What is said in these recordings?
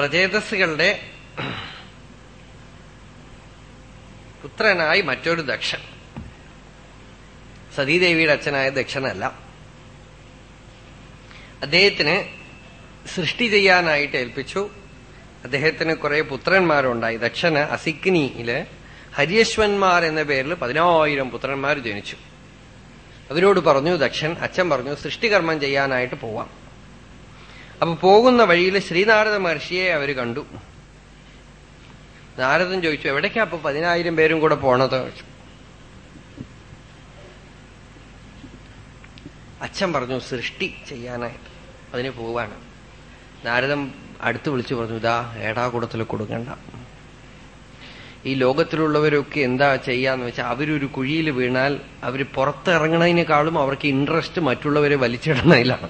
പ്രചേതസ്സുകളുടെ പുത്രനായി മറ്റൊരു ദക്ഷൻ. സതീദേവിയുടെ അച്ഛനായ ദക്ഷനല്ല. അദ്ദേഹത്തിന് സൃഷ്ടി ചെയ്യാനായിട്ട് ഏൽപ്പിച്ചു. അദ്ദേഹത്തിന് കുറെ പുത്രന്മാരുണ്ടായി. ദക്ഷന് അസിഗ്നിയിൽ ഹരിയശ്വന്മാർ എന്ന പേരിൽ പതിനായിരം പുത്രന്മാർ ജനിച്ചു. അവരോട് പറഞ്ഞു ദക്ഷൻ അച്ഛൻ പറഞ്ഞു സൃഷ്ടികർമ്മം ചെയ്യാനായിട്ട് പോവാം. അപ്പൊ പോകുന്ന വഴിയിൽ ശ്രീനാരദ മഹർഷിയെ അവർ കണ്ടു. നാരദൻ ചോദിച്ചു എവിടേക്കാ അപ്പൊ പതിനായിരം പേരും കൂടെ പോണത്? അച്ഛൻ പറഞ്ഞു സൃഷ്ടി ചെയ്യാനായിട്ട് അതിന് പോവാണ്. നാരദം അടുത്ത് വിളിച്ചു പറഞ്ഞു ഇതാ ഏടാകുടത്തിൽ കൊടുക്കണ്ട. ഈ ലോകത്തിലുള്ളവരൊക്കെ എന്താ ചെയ്യാന്ന് വെച്ചാൽ അവരൊരു കുഴിയിൽ വീണാൽ അവർ പുറത്തിറങ്ങണതിനേക്കാളും അവർക്ക് ഇൻട്രസ്റ്റ് മറ്റുള്ളവരെ വലിച്ചിടുന്നതിലാണ്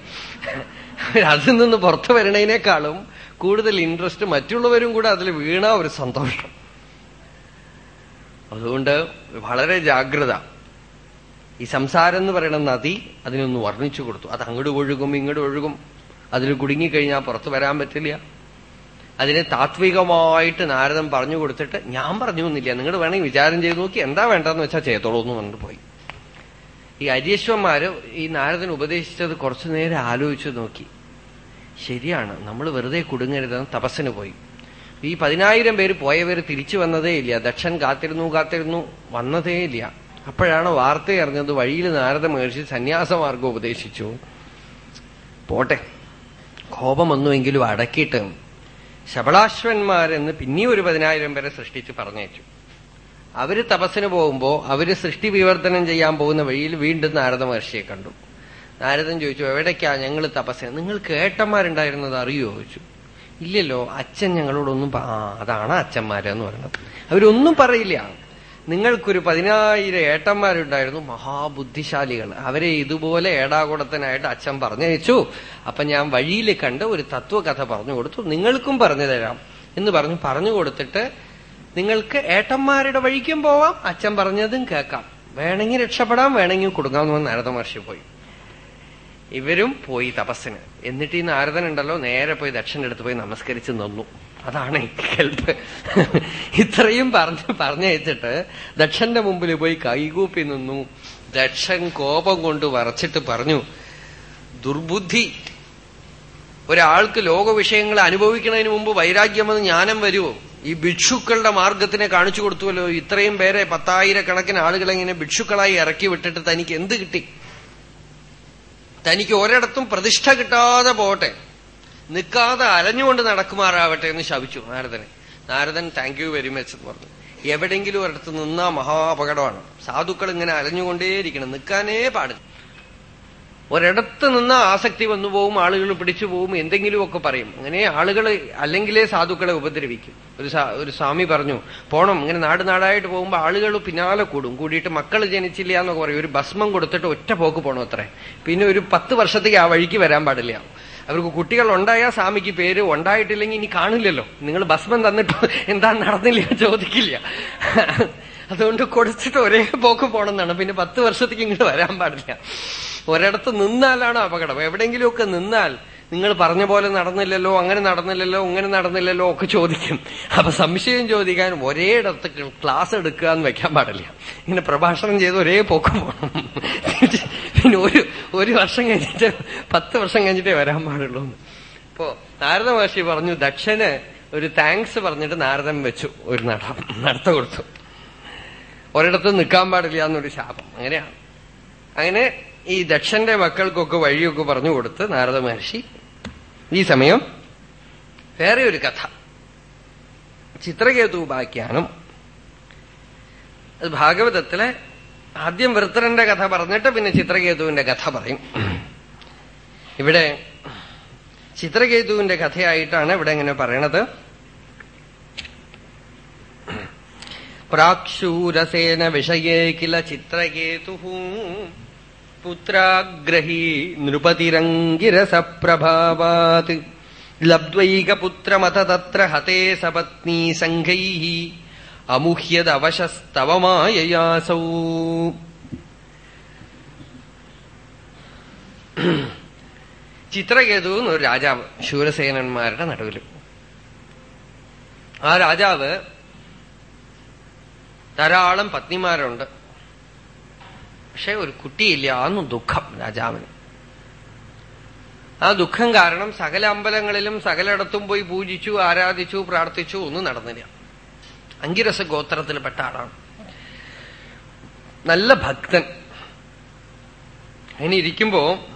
അതിൽ നിന്ന് പുറത്തു വരണേനേക്കാളും കൂടുതൽ ഇൻട്രസ്റ്റ് മറ്റുള്ളവരും കൂടെ അതിൽ വീണ ഒരു സന്തോഷം. അതുകൊണ്ട് വളരെ ജാഗ്രത. ഈ സംസാരം എന്ന് പറയുന്ന നദി അതിനൊന്ന് വർണിച്ചു കൊടുത്തു. അത് അങ്ങോട്ട് ഒഴുകും ഇങ്ങോട്ട് ഒഴുകും. അതിൽ കുടുങ്ങിക്കഴിഞ്ഞാൽ പുറത്തു വരാൻ പറ്റില്ല. അതിനെ താത്വികമായിട്ട് നാരദം പറഞ്ഞു കൊടുത്തിട്ട് ഞാൻ പറഞ്ഞു എന്നില്ല നിങ്ങൾ വേണമെങ്കിൽ വിചാരം ചെയ്ത് നോക്കി. എന്താ വേണ്ടെന്ന് വെച്ചാൽ ചെയ്തോളൂ എന്ന് പറഞ്ഞിട്ട് പോയി. ഈ അരീശ്വന്മാര് ഈ നാരദൻ ഉപദേശിച്ചത് കുറച്ചു നേരം ആലോചിച്ചു നോക്കി. ശരിയാണ് നമ്മൾ വെറുതെ കുടുങ്ങരുതെന്ന് തപസ്സിന് പോയി. ഈ പതിനായിരം പേര് പോയവർ തിരിച്ചു വന്നതേ ഇല്ല. ദക്ഷൻ കാത്തിരുന്നു കാത്തിരുന്നു വന്നതേ ഇല്ല. അപ്പോഴാണ് വാർത്ത അറിഞ്ഞത് വഴിയിൽ നാരദ മഹർഷി സന്യാസമാർഗം ഉപദേശിച്ചു. പോട്ടെ കോപം ഒന്നുമെങ്കിലും അടക്കിയിട്ട് ശബളാശ്വന്മാരെന്ന് പിന്നെയും ഒരു പതിനായിരം പേരെ സൃഷ്ടിച്ച് പറഞ്ഞയച്ചു. അവർ തപസ്സിന് പോകുമ്പോ അവർ സൃഷ്ടി വിവർത്തനം ചെയ്യാൻ പോകുന്ന വഴിയിൽ വീണ്ടും നാരദ മഹർഷിയെ കണ്ടു. നാരദൻ ചോദിച്ചു എവിടേക്കാ ഞങ്ങൾ തപസ്സിന് നിങ്ങൾ കേട്ടന്മാരുണ്ടായിരുന്നത് അറിയോ? ചോദിച്ചു. ഇല്ലല്ലോ അച്ഛൻ ഞങ്ങളോടൊന്നും ആ അതാണ് അച്ഛന്മാരെന്ന് പറയുന്നത്. അവരൊന്നും പറയില്ല. നിങ്ങൾക്കൊരു പതിനായിരം ഏട്ടന്മാരുണ്ടായിരുന്നു മഹാബുദ്ധിശാലികൾ. അവരെ ഇതുപോലെ ഏടാകുടത്തനായിട്ട് അച്ഛൻ പറഞ്ഞയച്ചു. അപ്പൊ ഞാൻ വഴിയിൽ കണ്ട് ഒരു തത്വകഥ പറഞ്ഞു കൊടുത്തു. നിങ്ങൾക്കും പറഞ്ഞു തരാം. എന്ന് പറഞ്ഞു പറഞ്ഞു കൊടുത്തിട്ട് നിങ്ങൾക്ക് ഏട്ടന്മാരുടെ വഴിക്കും പോവാം. അച്ഛൻ പറഞ്ഞതും കേൾക്കാം. വേണമെങ്കിൽ രക്ഷപ്പെടാം വേണമെങ്കിൽ കൊടുക്കാമെന്ന് നാരദ മഹർഷി പോയി. ഇവരും പോയി തപസ്സിന്. എന്നിട്ട് ഈ നാരദൻ ഉണ്ടല്ലോ നേരെ പോയി ദക്ഷന്റെ അടുത്ത് പോയി നമസ്കരിച്ച് നിന്നു. അതാണ് കേൾപ്പ് ഇത്രയും പറഞ്ഞ് പറഞ്ഞയച്ചിട്ട് ദക്ഷന്റെ മുമ്പിൽ പോയി കൈകൂപ്പി നിന്നു. ദക്ഷൻ കോപം കൊണ്ട് വറച്ചിട്ട് പറഞ്ഞു ദുർബുദ്ധി. ഒരാൾക്ക് ലോകവിഷയങ്ങൾ അനുഭവിക്കുന്നതിന് മുമ്പ് വൈരാഗ്യമെന്ന് ജ്ഞാനം വരുമോ ഈ ഭിക്ഷുക്കളുടെ മാർഗത്തിനെ കാണിച്ചു കൊടുത്തുവല്ലോ. ഇത്രയും പേരെ പത്തായിരക്കണക്കിന് ആളുകളെ ഇങ്ങനെ ഭിക്ഷുക്കളായി ഇറക്കി വിട്ടിട്ട് തനിക്ക് എന്ത് കിട്ടി? തനിക്ക് ഒരിടത്തും പ്രതിഷ്ഠ കിട്ടാതെ പോകട്ടെ. നിൽക്കാതെ അലഞ്ഞുകൊണ്ട് നടക്കുമാറാവട്ടെ എന്ന് ശപിച്ചു നാരദനെ. Naradan thank you very much എന്ന് പറഞ്ഞു. എവിടെങ്കിലും ഒരിടത്ത് നിന്നാ മഹാ അപകടമാണ് സാധുക്കൾ ഇങ്ങനെ അലഞ്ഞുകൊണ്ടേയിരിക്കണം. നിൽക്കാനേ പാടില്ല. ഒരിടത്ത് നിന്ന് ആസക്തി വന്നു പോവും ആളുകൾ പിടിച്ചു പോവും എന്തെങ്കിലുമൊക്കെ പറയും. അങ്ങനെ ആളുകൾ അല്ലെങ്കിലേ സാധുക്കളെ ഉപദ്രവിക്കും. ഒരു ഒരു സ്വാമി പറഞ്ഞു പോണം ഇങ്ങനെ നാട് നാടായിട്ട് പോകുമ്പോൾ ആളുകൾ പിന്നാലെ കൂടും. കൂടിയിട്ട് മക്കൾ ജനിച്ചില്ല എന്നൊക്കെ പറയും. ഒരു ഭസ്മം കൊടുത്തിട്ട് ഒറ്റ പോക്ക് പോകണം അത്രേ. പിന്നെ ഒരു പത്ത് വർഷത്തേക്ക് ആ വഴിക്ക് വരാൻ പാടില്ല. അവർക്ക് കുട്ടികൾ ഉണ്ടായാൽ സ്വാമിക്ക് പേര് ഉണ്ടായിട്ടില്ലെങ്കിൽ ഇനി കാണില്ലല്ലോ. നിങ്ങൾ ഭസ്മം തന്നിട്ട് എന്താ നടന്നില്ല ചോദിക്കില്ല. അതുകൊണ്ട് കൊടുത്തിട്ട് ഒരേ പോക്ക് പോണെന്നാണ്. പിന്നെ പത്ത് വർഷത്തേക്ക് ഇങ്ങോട്ട് വരാൻ പാടില്ല. ഒരിടത്ത് നിന്നാലാണ് അപകടം. എവിടെയെങ്കിലുമൊക്കെ നിന്നാൽ നിങ്ങൾ പറഞ്ഞ പോലെ നടന്നില്ലല്ലോ അങ്ങനെ നടന്നില്ലല്ലോ ഇങ്ങനെ നടന്നില്ലല്ലോ ഒക്കെ ചോദിക്കും. അപ്പൊ സംശയം ചോദിക്കാൻ ഒരേയിടത്ത് ക്ലാസ് എടുക്കുക എന്ന് വെക്കാൻ പാടില്ല. ഇങ്ങനെ പ്രഭാഷണം ചെയ്ത് ഒരേ പോക്ക് പോകണം പിന്നെ ഒരു ഒരു വർഷം കഴിഞ്ഞിട്ട് പത്ത് വർഷം കഴിഞ്ഞിട്ടേ വരാൻ പാടുള്ളൂ അപ്പോ നാരദ മഹർഷി പറഞ്ഞു ദക്ഷന് ഒരു താങ്ക്സ് പറഞ്ഞിട്ട് നാരദം വെച്ചു ഒരു നട നടത്ത കൊടുത്തു. ഒരിടത്ത് നിൽക്കാൻ പാടില്ല എന്നൊരു ശാപം. അങ്ങനെയാണ്. അങ്ങനെ ഈ ദക്ഷന്റെ മക്കൾക്കൊക്കെ വഴിയൊക്കെ പറഞ്ഞു കൊടുത്ത് നാരദ മഹർഷി ഈ സമയം വേറെ ഒരു കഥ. ചിത്രകേതു ഉപാഖ്യാനം. അത് ഭാഗവതത്തിലെ ആദ്യം വൃത്തരന്റെ കഥ പറഞ്ഞിട്ട് പിന്നെ ചിത്രകേതുവിന്റെ കഥ പറയും. ഇവിടെ ചിത്രകേതുവിന്റെ കഥയായിട്ടാണ് ഇവിടെ ഇങ്ങനെ പറയണത്. പ്രാക്ഷൂരസേന വിഷയേ കില ചിത്രകേതു പുത്രാഗ്രഹീ നൃപതിരംഗിരസപ്രഭാവാത് ലബ്ദ്വൈകപുത്രമത തത്ര ഹതേ സപത്നീ സംഘൈ അമുഹ്യദവശസ്തവമായയാസൗ ചിത്രകേതു എന്നൊരു രാജാവ് ശൂരസേനന്മാരുടെ നടുവിൽ ആ രാജാവ് ധാരാളം പത്നിമാരുണ്ട്. പക്ഷെ ഒരു കുട്ടിയില്ല അന്നും ദുഃഖം രാജാവിന്. ആ ദുഃഖം കാരണം സകല അമ്പലങ്ങളിലും സകലയിടത്തും പോയി പൂജിച്ചു ആരാധിച്ചു പ്രാർത്ഥിച്ചു ഒന്നും നടന്നില്ല. അങ്കിരസ ഗോത്രത്തിൽപ്പെട്ട ആളാണ്. നല്ല ഭക്തൻ. അങ്ങനെ ഇരിക്കുമ്പോ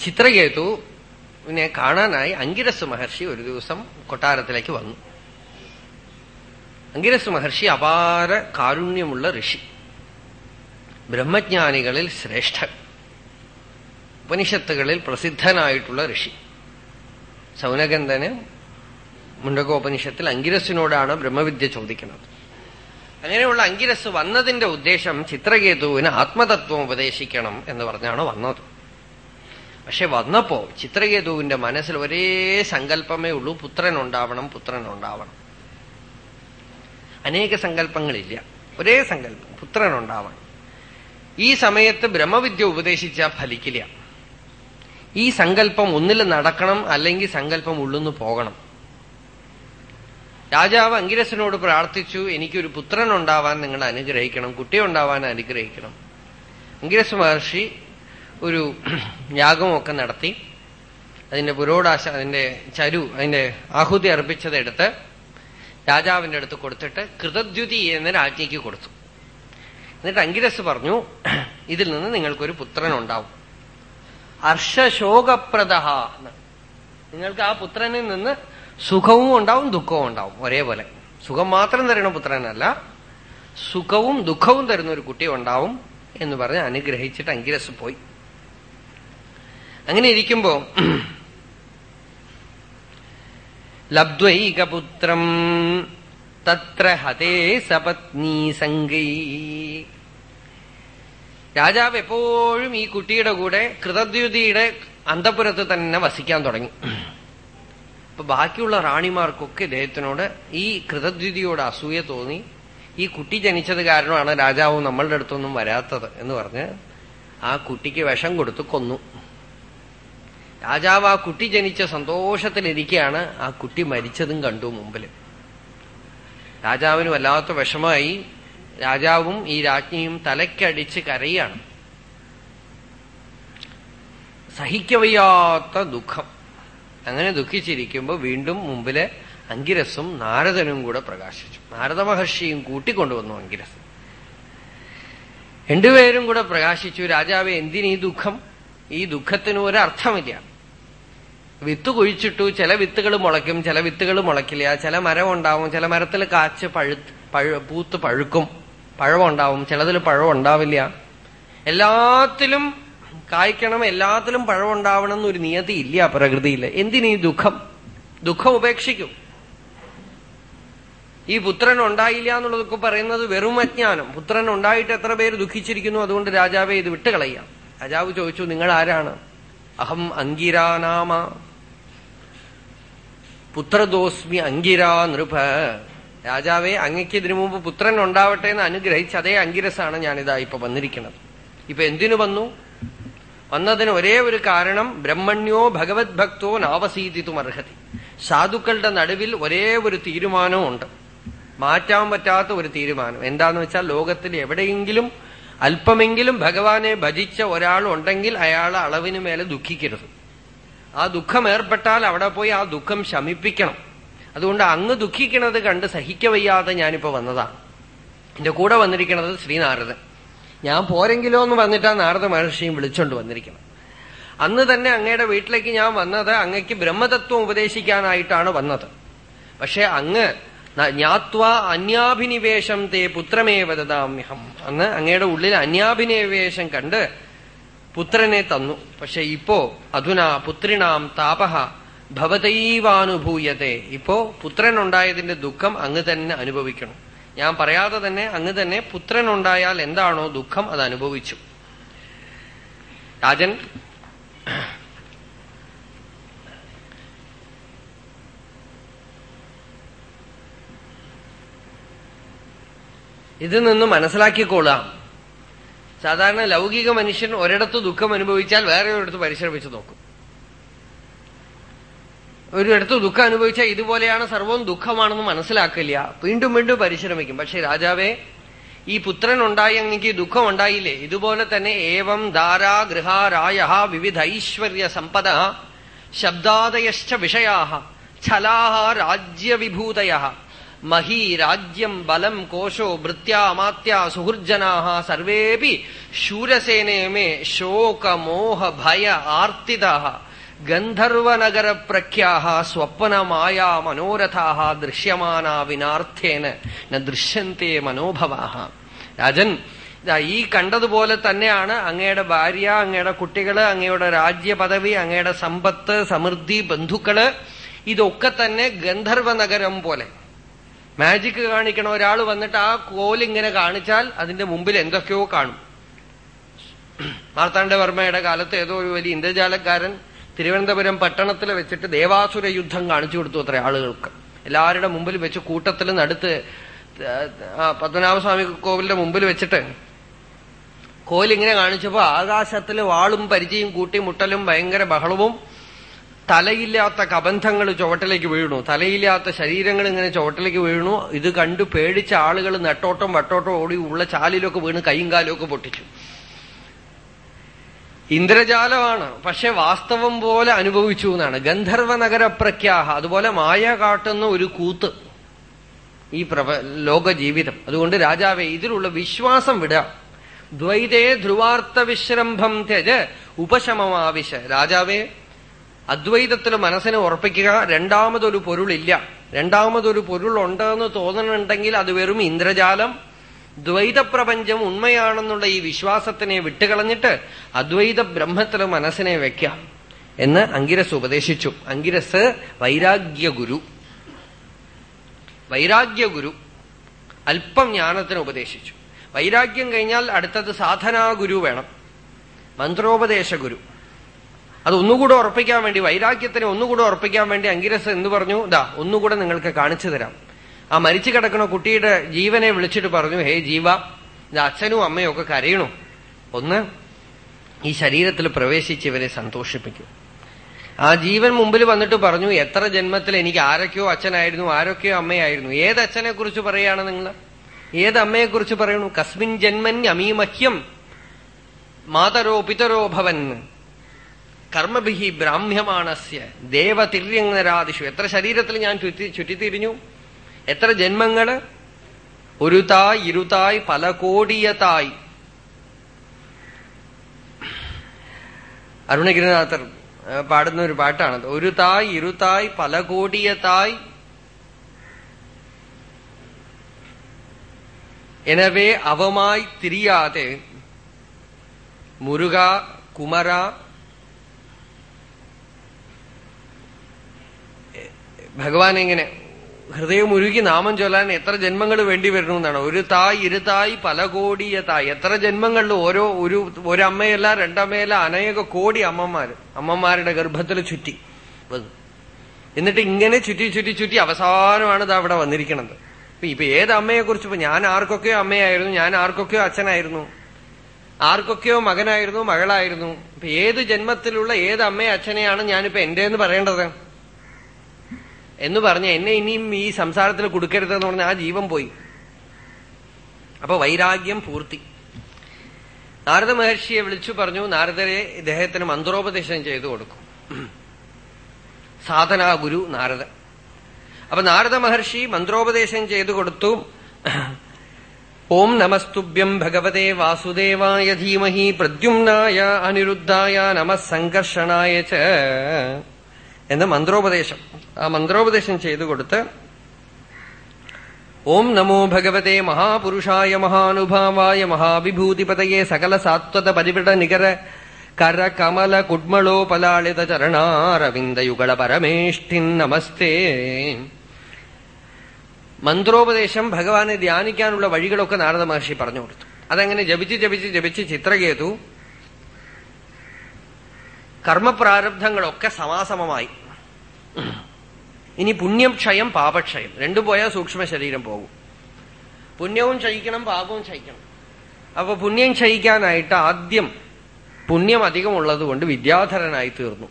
ചിത്രകേതു നെ കാണാനായി അങ്കിരസ് മഹർഷി ഒരു ദിവസം കൊട്ടാരത്തിലേക്ക് വന്നു. അങ്കിരസ് മഹർഷി അപാര കാരുണ്യമുള്ള ഋഷി. ബ്രഹ്മജ്ഞാനികളിൽ ശ്രേഷ്ഠൻ. ഉപനിഷത്തുകളിൽ പ്രസിദ്ധനായിട്ടുള്ള ഋഷി. സൗനഗന്ധന് മുണ്ടകോപനിഷത്തിൽ അങ്കിരസിനോടാണ് ബ്രഹ്മവിദ്യ ചോദിക്കുന്നത്. അങ്ങനെയുള്ള അങ്കിരസ് വന്നതിന്റെ ഉദ്ദേശം ചിത്രകേതുവിന് ആത്മതത്വം ഉപദേശിക്കണം എന്ന് പറഞ്ഞാണ് വന്നത്. പക്ഷെ വന്നപ്പോ ചിത്രകേതുവിന്റെ മനസ്സിൽ ഒരേ സങ്കല്പമേ ഉള്ളൂ. പുത്രൻ ഉണ്ടാവണം പുത്രൻ ഉണ്ടാവണം അനേക സങ്കല്പങ്ങളില്ല. ഒരേ സങ്കല്പം പുത്രൻ ഉണ്ടാവണം ഈ സമയത്ത് ബ്രഹ്മവിദ്യ ഉപദേശിച്ച ഫലിക്കില്ല. ഈ സങ്കല്പം ഒന്നിൽ നടക്കണം അല്ലെങ്കിൽ സങ്കല്പം ഉള്ളുന്നു പോകണം. രാജാവ് അങ്കിരസനോട് പ്രാർത്ഥിച്ചു എനിക്കൊരു പുത്രൻ ഉണ്ടാവാൻ നിങ്ങൾ അനുഗ്രഹിക്കണം കുട്ടിയുണ്ടാവാൻ അനുഗ്രഹിക്കണം. അങ്കിരസ് മഹർഷി ഒരു യാഗമൊക്കെ നടത്തി. അതിന്റെ പുരോടാശ അതിന്റെ ചരു അതിന്റെ ആഹുതി അർപ്പിച്ചതെടുത്ത് രാജാവിന്റെ അടുത്ത് കൊടുത്തിട്ട് കൃതദ്യുതി എന്ന രാജ്ഞിക്ക് കൊടുത്തു. എന്നിട്ട് അങ്കിരസ് പറഞ്ഞു ഇതിൽ നിന്ന് നിങ്ങൾക്കൊരു പുത്രൻ ഉണ്ടാവും ഹർഷശോകപ്രദ നിങ്ങൾക്ക് ആ പുത്രനിൽ നിന്ന് സുഖവും ഉണ്ടാവും ദുഃഖവും ഉണ്ടാവും ഒരേപോലെ. സുഖം മാത്രം തരുന്ന പുത്രനല്ല സുഖവും ദുഃഖവും തരുന്ന ഒരു കുട്ടി ഉണ്ടാവും എന്ന് പറഞ്ഞ് അനുഗ്രഹിച്ചിട്ട് അങ്കിരസ് പോയി. അങ്ങനെ ഇരിക്കുമ്പോ ലബ്ധ്വൈകപുത്രം തത്ര ഹതേ സപത്നീ സംഗൈ. രാജാവ് എപ്പോഴും ഈ കുട്ടിയുടെ കൂടെ കൃതദ്യുതിയുടെ അന്തപുരത്ത് തന്നെ വസിക്കാൻ തുടങ്ങി. അപ്പൊ ബാക്കിയുള്ള റാണിമാർക്കൊക്കെ ഇദ്ദേഹത്തിനോട് ഈ കൃതദ്യുതിയോട് അസൂയ തോന്നി. ഈ കുട്ടി ജനിച്ചത് കാരണമാണ് രാജാവ് നമ്മളുടെ അടുത്തൊന്നും വരാത്തത് എന്ന് പറഞ്ഞ് ആ കുട്ടിക്ക് വിഷം കൊടുത്ത് കൊന്നു. രാജാവ് ആ കുട്ടി ജനിച്ച സന്തോഷത്തിലിരിക്കുകയാണ് ആ കുട്ടി മരിച്ചതും കണ്ടു മുമ്പിൽ രാജാവിന് വല്ലാത്ത വിഷമായി രാജാവും ഈ രാജ്ഞിയും തലയ്ക്കടിച്ച് കരയാണ്. സഹിക്കവയ്യാത്ത ദുഃഖം. അങ്ങനെ ദുഃഖിച്ചിരിക്കുമ്പോൾ വീണ്ടും മുമ്പിൽ അങ്കിരസും നാരദനും കൂടെ പ്രകാശിച്ചു. നാരദ മഹർഷിയും കൂട്ടിക്കൊണ്ടുവന്നു അങ്കിരസ്. രണ്ടുപേരും കൂടെ പ്രകാശിച്ചു. രാജാവ് എന്തിനീ ദുഃഖം? ഈ ദുഃഖത്തിന് ഒരർത്ഥമില്ല. വിത്ത് കുഴിച്ചിട്ടു ചില വിത്തുകൾ മുളയ്ക്കും ചില വിത്തുകൾ മുളയ്ക്കില്ല. ചില മരം ഉണ്ടാവും ചില മരത്തിൽ കാച്ച് പഴു പഴ പൂത്ത് പഴുക്കും. പഴമുണ്ടാവും ചിലതിൽ പഴം ഉണ്ടാവില്ല. എല്ലാത്തിലും കായ്ക്കണം എല്ലാത്തിലും പഴം ഉണ്ടാവണം എന്നൊരു നിയതി ഇല്ല പ്രകൃതിയിൽ. എന്തിനീ ദുഃഖം? ദുഃഖം ഉപേക്ഷിക്കും. ഈ പുത്രൻ ഉണ്ടായില്ല എന്നുള്ളതൊക്കെ പറയുന്നത് വെറും അജ്ഞാനം. പുത്രൻ ഉണ്ടായിട്ട് എത്ര പേര് ദുഃഖിച്ചിരിക്കുന്നു അതുകൊണ്ട് രാജാവെ ഇത് വിട്ടുകളയാം. രാജാവ് ചോദിച്ചു നിങ്ങൾ ആരാണ്? അഹം അങ്കിരാനാമ. പുത്രദോസ്മി അങ്കിരാ നൃപ. രാജാവെ അങ്ങയ്ക്ക് ഇതിനു മുമ്പ് പുത്രൻ ഉണ്ടാവട്ടെ എന്ന് അനുഗ്രഹിച്ച് അതേ അങ്കിരസാണ് ഞാനിതാ ഇപ്പൊ വന്നിരിക്കുന്നത്. ഇപ്പൊ എന്തിനു വന്നു? വന്നതിന് ഒരേ ഒരു കാരണം ബ്രഹ്മണ്യോ ഭഗവത് ഭക്തോ നാവസീതിത്തും അർഹതി. സാധുക്കളുടെ നടുവിൽ ഒരേ ഒരു തീരുമാനമുണ്ട് മാറ്റാൻ പറ്റാത്ത ഒരു തീരുമാനം. എന്താന്ന് വെച്ചാൽ ലോകത്തിൽ എവിടെയെങ്കിലും അല്പമെങ്കിലും ഭഗവാനെ ഭജിച്ച ഒരാൾ ഉണ്ടെങ്കിൽ അയാളെ അളവിന് മേലെ ദുഃഖിക്കരുത്. ആ ദുഃഖം ഏർപ്പെട്ടാൽ അവിടെ പോയി ആ ദുഃഖം ശമിപ്പിക്കണം. അതുകൊണ്ട് അങ്ങ് ദുഃഖിക്കണത് കണ്ട് സഹിക്കവയ്യാതെ ഞാനിപ്പോ വന്നതാണ് എന്റെ കൂടെ വന്നിരിക്കുന്നത് ശ്രീനാരദൻ. ഞാൻ പോരെങ്കിലോ എന്ന് പറഞ്ഞിട്ടാ നാരദ മഹർഷിയും വിളിച്ചോണ്ട് വന്നിരിക്കണം അന്ന് തന്നെ അങ്ങയുടെ വീട്ടിലേക്ക് ഞാൻ വന്നത് അങ്ങയ്ക്ക് ബ്രഹ്മതത്വം ഉപദേശിക്കാനായിട്ടാണ് വന്നത്. പക്ഷെ അങ്ങ് ജ്ഞാത്വ അന്യാഭിനിവേശം തേ പുത്രമേവ ദദാമ്യഹം അന്ന് അങ്ങയുടെ ഉള്ളിൽ അന്യാഭിനിവേശം കണ്ട് പുത്രനെ തന്നു. പക്ഷെ ഇപ്പോ അധുനാ പുത്രിണാം താപഹ ഭവതൈവാനുഭൂയത്തെ. ഇപ്പോ പുത്രൻ ഉണ്ടായതിന്റെ ദുഃഖം അങ്ങ് തന്നെ അനുഭവിക്കണം. ഞാൻ പറയാതെ തന്നെ അങ്ങ് തന്നെ പുത്രൻ ഉണ്ടായാൽ എന്താണോ ദുഃഖം അത് അനുഭവിച്ചു. രാജൻ ഇതിൽ നിന്ന് മനസ്സിലാക്കിക്കൊള്ളാം സാധാരണ ലൗകിക മനുഷ്യൻ ഒരിടത്ത് ദുഃഖം അനുഭവിച്ചാൽ വേറെ ഒരിടത്ത് പരിശ്രമിച്ചു നോക്കും. ഒരിടത്ത് ദുഃഖം അനുഭവിച്ചാൽ ഇതുപോലെയാണ് സർവവും ദുഃഖമാണെന്ന് മനസ്സിലാക്കില്ല. വീണ്ടും വീണ്ടും പരിശ്രമിക്കും. പക്ഷെ രാജാവേ ഈ പുത്രൻ ഉണ്ടായി എനിക്ക് ദുഃഖം ഉണ്ടായില്ലേ? ഇതുപോലെ തന്നെ ഏവം ധാരാ ഗൃഹാരായ വിവിധ ഐശ്വര്യ സമ്പദ ശബ്ദാദയശ്ച വിഷയാ ഛലാഹ രാജ്യവിഭൂതയ മഹീ രാജ്യം ബലം കോശോ ഭൃത്യാമാത്യ സുഹൃജനാ സർവേപി ശൂരസേനേമേ ശോകമോഹ ഭയ ആർത്തിത ഗന്ധർവനഗര പ്രഖ്യാ സ്വപ്നമായ മനോരഥാ ദൃശ്യമാന വിനാർത്ഥേന ന ദൃശ്യന്തേ മനോഭവാ രാജൻ ഈ കണ്ടതുപോലെ തന്നെയാണ് അങ്ങയുടെ ഭാര്യ അങ്ങയുടെ കുട്ടികൾ അങ്ങയുടെ രാജ്യപദവി അങ്ങയുടെ സമ്പത്ത് സമൃദ്ധി ബന്ധുക്കൾ ഇതൊക്കെ തന്നെ ഗന്ധർവ നഗരം പോലെ. മാജിക് കാണിക്കണ ഒരാൾ വന്നിട്ട് ആ കോലിങ്ങനെ കാണിച്ചാൽ അതിന്റെ മുമ്പിൽ എന്തൊക്കെയോ കാണും. മാർത്താണ്ഡവർമ്മയുടെ കാലത്ത് ഏതോ ഒരു വലിയ ഇന്ദ്രജാലക്കാരൻ തിരുവനന്തപുരം പട്ടണത്തിൽ വെച്ചിട്ട് ദേവാസുര യുദ്ധം കാണിച്ചു കൊടുത്തു അത്ര ആളുകൾക്ക്. എല്ലാവരുടെ മുമ്പിൽ വെച്ച് കൂട്ടത്തിൽ നടുത്ത് പത്മനാഭസ്വാമി കോവിലിന്റെ മുമ്പിൽ വെച്ചിട്ട് കോലിങ്ങനെ കാണിച്ചപ്പോ ആകാശത്തിൽ വാളും പരിചയും കൂട്ടി മുട്ടലും ഭയങ്കര ബഹളവും തലയില്ലാത്ത കബന്ധങ്ങൾ ചുവട്ടിലേക്ക് വീണു. തലയില്ലാത്ത ശരീരങ്ങൾ ഇങ്ങനെ ചുവട്ടിലേക്ക് വീണു. ഇത് കണ്ടു പേടിച്ച ആളുകൾ നെട്ടോട്ടം വട്ടോട്ടം ഓടി ഉള്ള ചാലിലൊക്കെ വീണ് കൈയും കാലും ഒക്കെ പൊട്ടിച്ചു. ഇന്ദ്രജാലമാണ്. പക്ഷെ വാസ്തവം പോലെ അനുഭവിച്ചു എന്നാണ്. ഗന്ധർവ നഗര പ്രഖ്യാഹ. അതുപോലെ മായ കാട്ടുന്ന ഒരു കൂത്ത് ഈ പ്രപ ലോക ജീവിതം. അതുകൊണ്ട് രാജാവെ ഇതിലുള്ള വിശ്വാസം വിട. ദ്വൈതേ ധ്രുവാർത്ഥ വിശ്രംഭം തെജ് ഉപശമമാവിശ. രാജാവേ അദ്വൈതത്തിൽ മനസ്സിനെ ഉറപ്പിക്കുക രണ്ടാമതൊരു പൊരുളില്ല. രണ്ടാമതൊരു പൊരുളുണ്ടെന്ന് തോന്നണുണ്ടെങ്കിൽ അത് വെറും ഇന്ദ്രജാലം. ദ്വൈത പ്രപഞ്ചം ഉണ്മയാണെന്നുള്ള ഈ വിശ്വാസത്തിനെ വിട്ടുകളഞ്ഞിട്ട് അദ്വൈത ബ്രഹ്മത്തിൽ മനസ്സിനെ വെക്കാം എന്ന് അങ്കിരസ് ഉപദേശിച്ചു. അങ്കിരസ് വൈരാഗ്യ ഗുരു വൈരാഗ്യ ഗുരു അല്പം ജ്ഞാനത്തിന് ഉപദേശിച്ചു. വൈരാഗ്യം കഴിഞ്ഞാൽ അടുത്തത് സാധനാ ഗുരു വേണം. മന്ത്രോപദേശ ഗുരു അത് ഒന്നുകൂടെ ഉറപ്പിക്കാൻ വേണ്ടി വൈരാഗ്യത്തിനെ ഒന്നുകൂടെ ഉറപ്പിക്കാൻ വേണ്ടി അങ്കിരസ് എന്ന് പറഞ്ഞു? ദാ ഒന്നുകൂടെ നിങ്ങൾക്ക് കാണിച്ചു തരാം. ആ മരിച്ചു കിടക്കണ കുട്ടിയുടെ ജീവനെ വിളിച്ചിട്ട് പറഞ്ഞു ഹേ ജീവ ഇത് അച്ഛനും അമ്മയും ഒക്കെ കരയണു. ഒന്ന് ഈ ശരീരത്തിൽ പ്രവേശിച്ച് ഇവരെ സന്തോഷിപ്പിക്കും. ആ ജീവൻ മുമ്പിൽ വന്നിട്ട് പറഞ്ഞു എത്ര ജന്മത്തിൽ എനിക്ക് ആരൊക്കെയോ അച്ഛനായിരുന്നു ആരൊക്കെയോ അമ്മയായിരുന്നു. ഏത് അച്ഛനെ കുറിച്ച് പറയാണ് നിങ്ങൾ? ഏത് അമ്മയെ കുറിച്ച് പറയണു കസ്മിൻ ജന്മൻ അമീമഹ്യം മാതരോ പിതരോ ഭവൻ. കർമ്മഭിഹി ബ്രാഹ്മ്യമാണസ്യ ദേവതിര്യങ്ങരാദിഷു എത്ര ശരീരത്തിൽ ഞാൻ ചുറ്റി ചുറ്റിത്തിരിഞ്ഞു എത്ര ജന്മങ്ങള് ഒരു തായ് ഇരുതായ് പല കോടിയതായ് അരുണഗിരിനാഥർ പാടുന്ന ഒരു പാട്ടാണത് ഒരു തായ് ഇരുതായ് പല കോടിയതായ് எனவே அவமாய் திரியாதே മുരുക കുമര ഭഗവാൻ എങ്ങനെ ഹൃദയം ഉരുകി നാമം ചൊല്ലാൻ എത്ര ജന്മങ്ങൾ വേണ്ടി വരുന്നു ഒരു തായ് ഇരുതായ് പല കോടിയ തായ്. എത്ര ജന്മങ്ങളിൽ ഓരോ ഒരു ഒരമ്മയല്ല രണ്ടമ്മയല്ല അനേക കോടി അമ്മമാര് അമ്മമാരുടെ ഗർഭത്തിൽ ചുറ്റി എന്നിട്ട് ഇങ്ങനെ ചുറ്റി ചുറ്റി ചുറ്റി അവസാനമാണ് ഇത് അവിടെ വന്നിരിക്കുന്നത് ഇപ്പൊ ഇപ്പൊ ഏത് അമ്മയെ കുറിച്ച് ഇപ്പൊ ഞാൻ ആർക്കൊക്കെയോ അമ്മയായിരുന്നു ഞാൻ ആർക്കൊക്കെയോ അച്ഛനായിരുന്നു ആർക്കൊക്കെയോ മകനായിരുന്നു മകളായിരുന്നു. ഇപ്പൊ ഏത് ജന്മത്തിലുള്ള ഏത് അമ്മയെ അച്ഛനെയാണ് ഞാനിപ്പോ എന്റെ എന്ന് പറയേണ്ടത്? എന്ന് പറഞ്ഞ എന്നെ ഇനിയും ഈ സംസാരത്തിൽ കൊടുക്കരുതെന്ന് പറഞ്ഞ ആ ജീവൻ പോയി. അപ്പൊ വൈരാഗ്യം പൂർത്തി. നാരദ മഹർഷിയെ വിളിച്ചു പറഞ്ഞു നാരദരെ ഇദ്ദേഹത്തിന് മന്ത്രോപദേശം ചെയ്തു കൊടുക്കും. സാധനാ ഗുരു നാരദ അപ്പൊ നാരദ മഹർഷി മന്ത്രോപദേശം ചെയ്തു കൊടുത്തു. ഓം നമസ്തുഭ്യം ഭഗവതേ വാസുദേവായ ധീമഹി പ്രദ്യുമ്നായ അനിരുദ്ധായ നമ സംഘർഷണായ ച എന്ന് മന്ത്രോപദേശം. ആ മന്ത്രോപദേശം ചെയ്തു കൊടുത്ത് ഓം നമോ ഭഗവതേ മഹാപുരുഷായ മഹാനുഭാവായ മഹാവിഭൂതിപതയെ സകല സാത്വത പരിവിട നികര കര കമല കുഡ്മളോപലാളിത ചരണാരവിന്ദയുഗള പരമേഷ്ഠിൻ നമസ്തേ. മന്ത്രോപദേശം ഭഗവാനെ ധ്യാനിക്കാനുള്ള വഴികളൊക്കെ നാരദ മഹർഷി പറഞ്ഞു കൊടുത്തു. അതങ്ങനെ ജപിച്ച് ജപിച്ച് ജപിച്ച് ചിത്രകേതു കർമ്മപ്രാരബ്ധങ്ങളൊക്കെ സമാസമമായി. ഇനി പുണ്യം ക്ഷയം പാപക്ഷയം. രണ്ടു പോയാൽ സൂക്ഷ്മ ശരീരം പോകും. പുണ്യവും ക്ഷയിക്കണം പാപവും ക്ഷയിക്കണം. അപ്പൊ പുണ്യം ക്ഷയിക്കാനായിട്ട് ആദ്യം പുണ്യം അധികമുള്ളത് കൊണ്ട് വിദ്യാധരനായി തീർന്നു.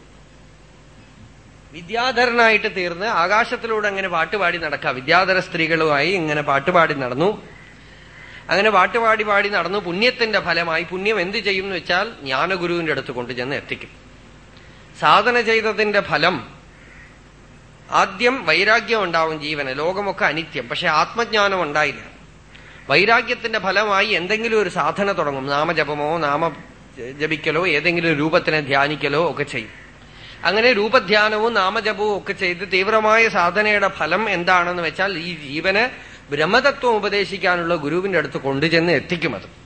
വിദ്യാധരനായിട്ട് തീർന്ന് ആകാശത്തിലൂടെ അങ്ങനെ പാട്ടുപാടി നടക്കുക വിദ്യാധര സ്ത്രീകളുമായി ഇങ്ങനെ പാട്ടുപാടി നടന്നു. അങ്ങനെ പാട്ടുപാടി പാടി നടന്നു. പുണ്യത്തിന്റെ ഫലമായി പുണ്യം എന്ത് ചെയ്യും എന്ന് വെച്ചാൽ ജ്ഞാനഗുരുവിന്റെ അടുത്ത് കൊണ്ടുചെന്ന് എത്തിക്കും. സാധന ചെയ്തതിന്റെ ഫലം ആദ്യം വൈരാഗ്യം ഉണ്ടാവും ജീവന് ലോകമൊക്കെ അനിത്യം പക്ഷെ ആത്മജ്ഞാനം ഉണ്ടായില്ല. വൈരാഗ്യത്തിന്റെ ഫലമായി എന്തെങ്കിലും ഒരു സാധന തുടങ്ങും. നാമജപമോ നാമ ജപിക്കലോ ഏതെങ്കിലും രൂപത്തിനെ ധ്യാനിക്കലോ ഒക്കെ ചെയ്യും. അങ്ങനെ രൂപധ്യാനവും നാമജപവും ഒക്കെ ചെയ്ത് തീവ്രമായ സാധനയുടെ ഫലം എന്താണെന്ന് വെച്ചാൽ ഈ ജീവന് ബ്രഹ്മതത്വം ഉപദേശിക്കാനുള്ള ഗുരുവിന്റെ അടുത്ത് കൊണ്ടുചെന്ന് എത്തിക്കും അത്.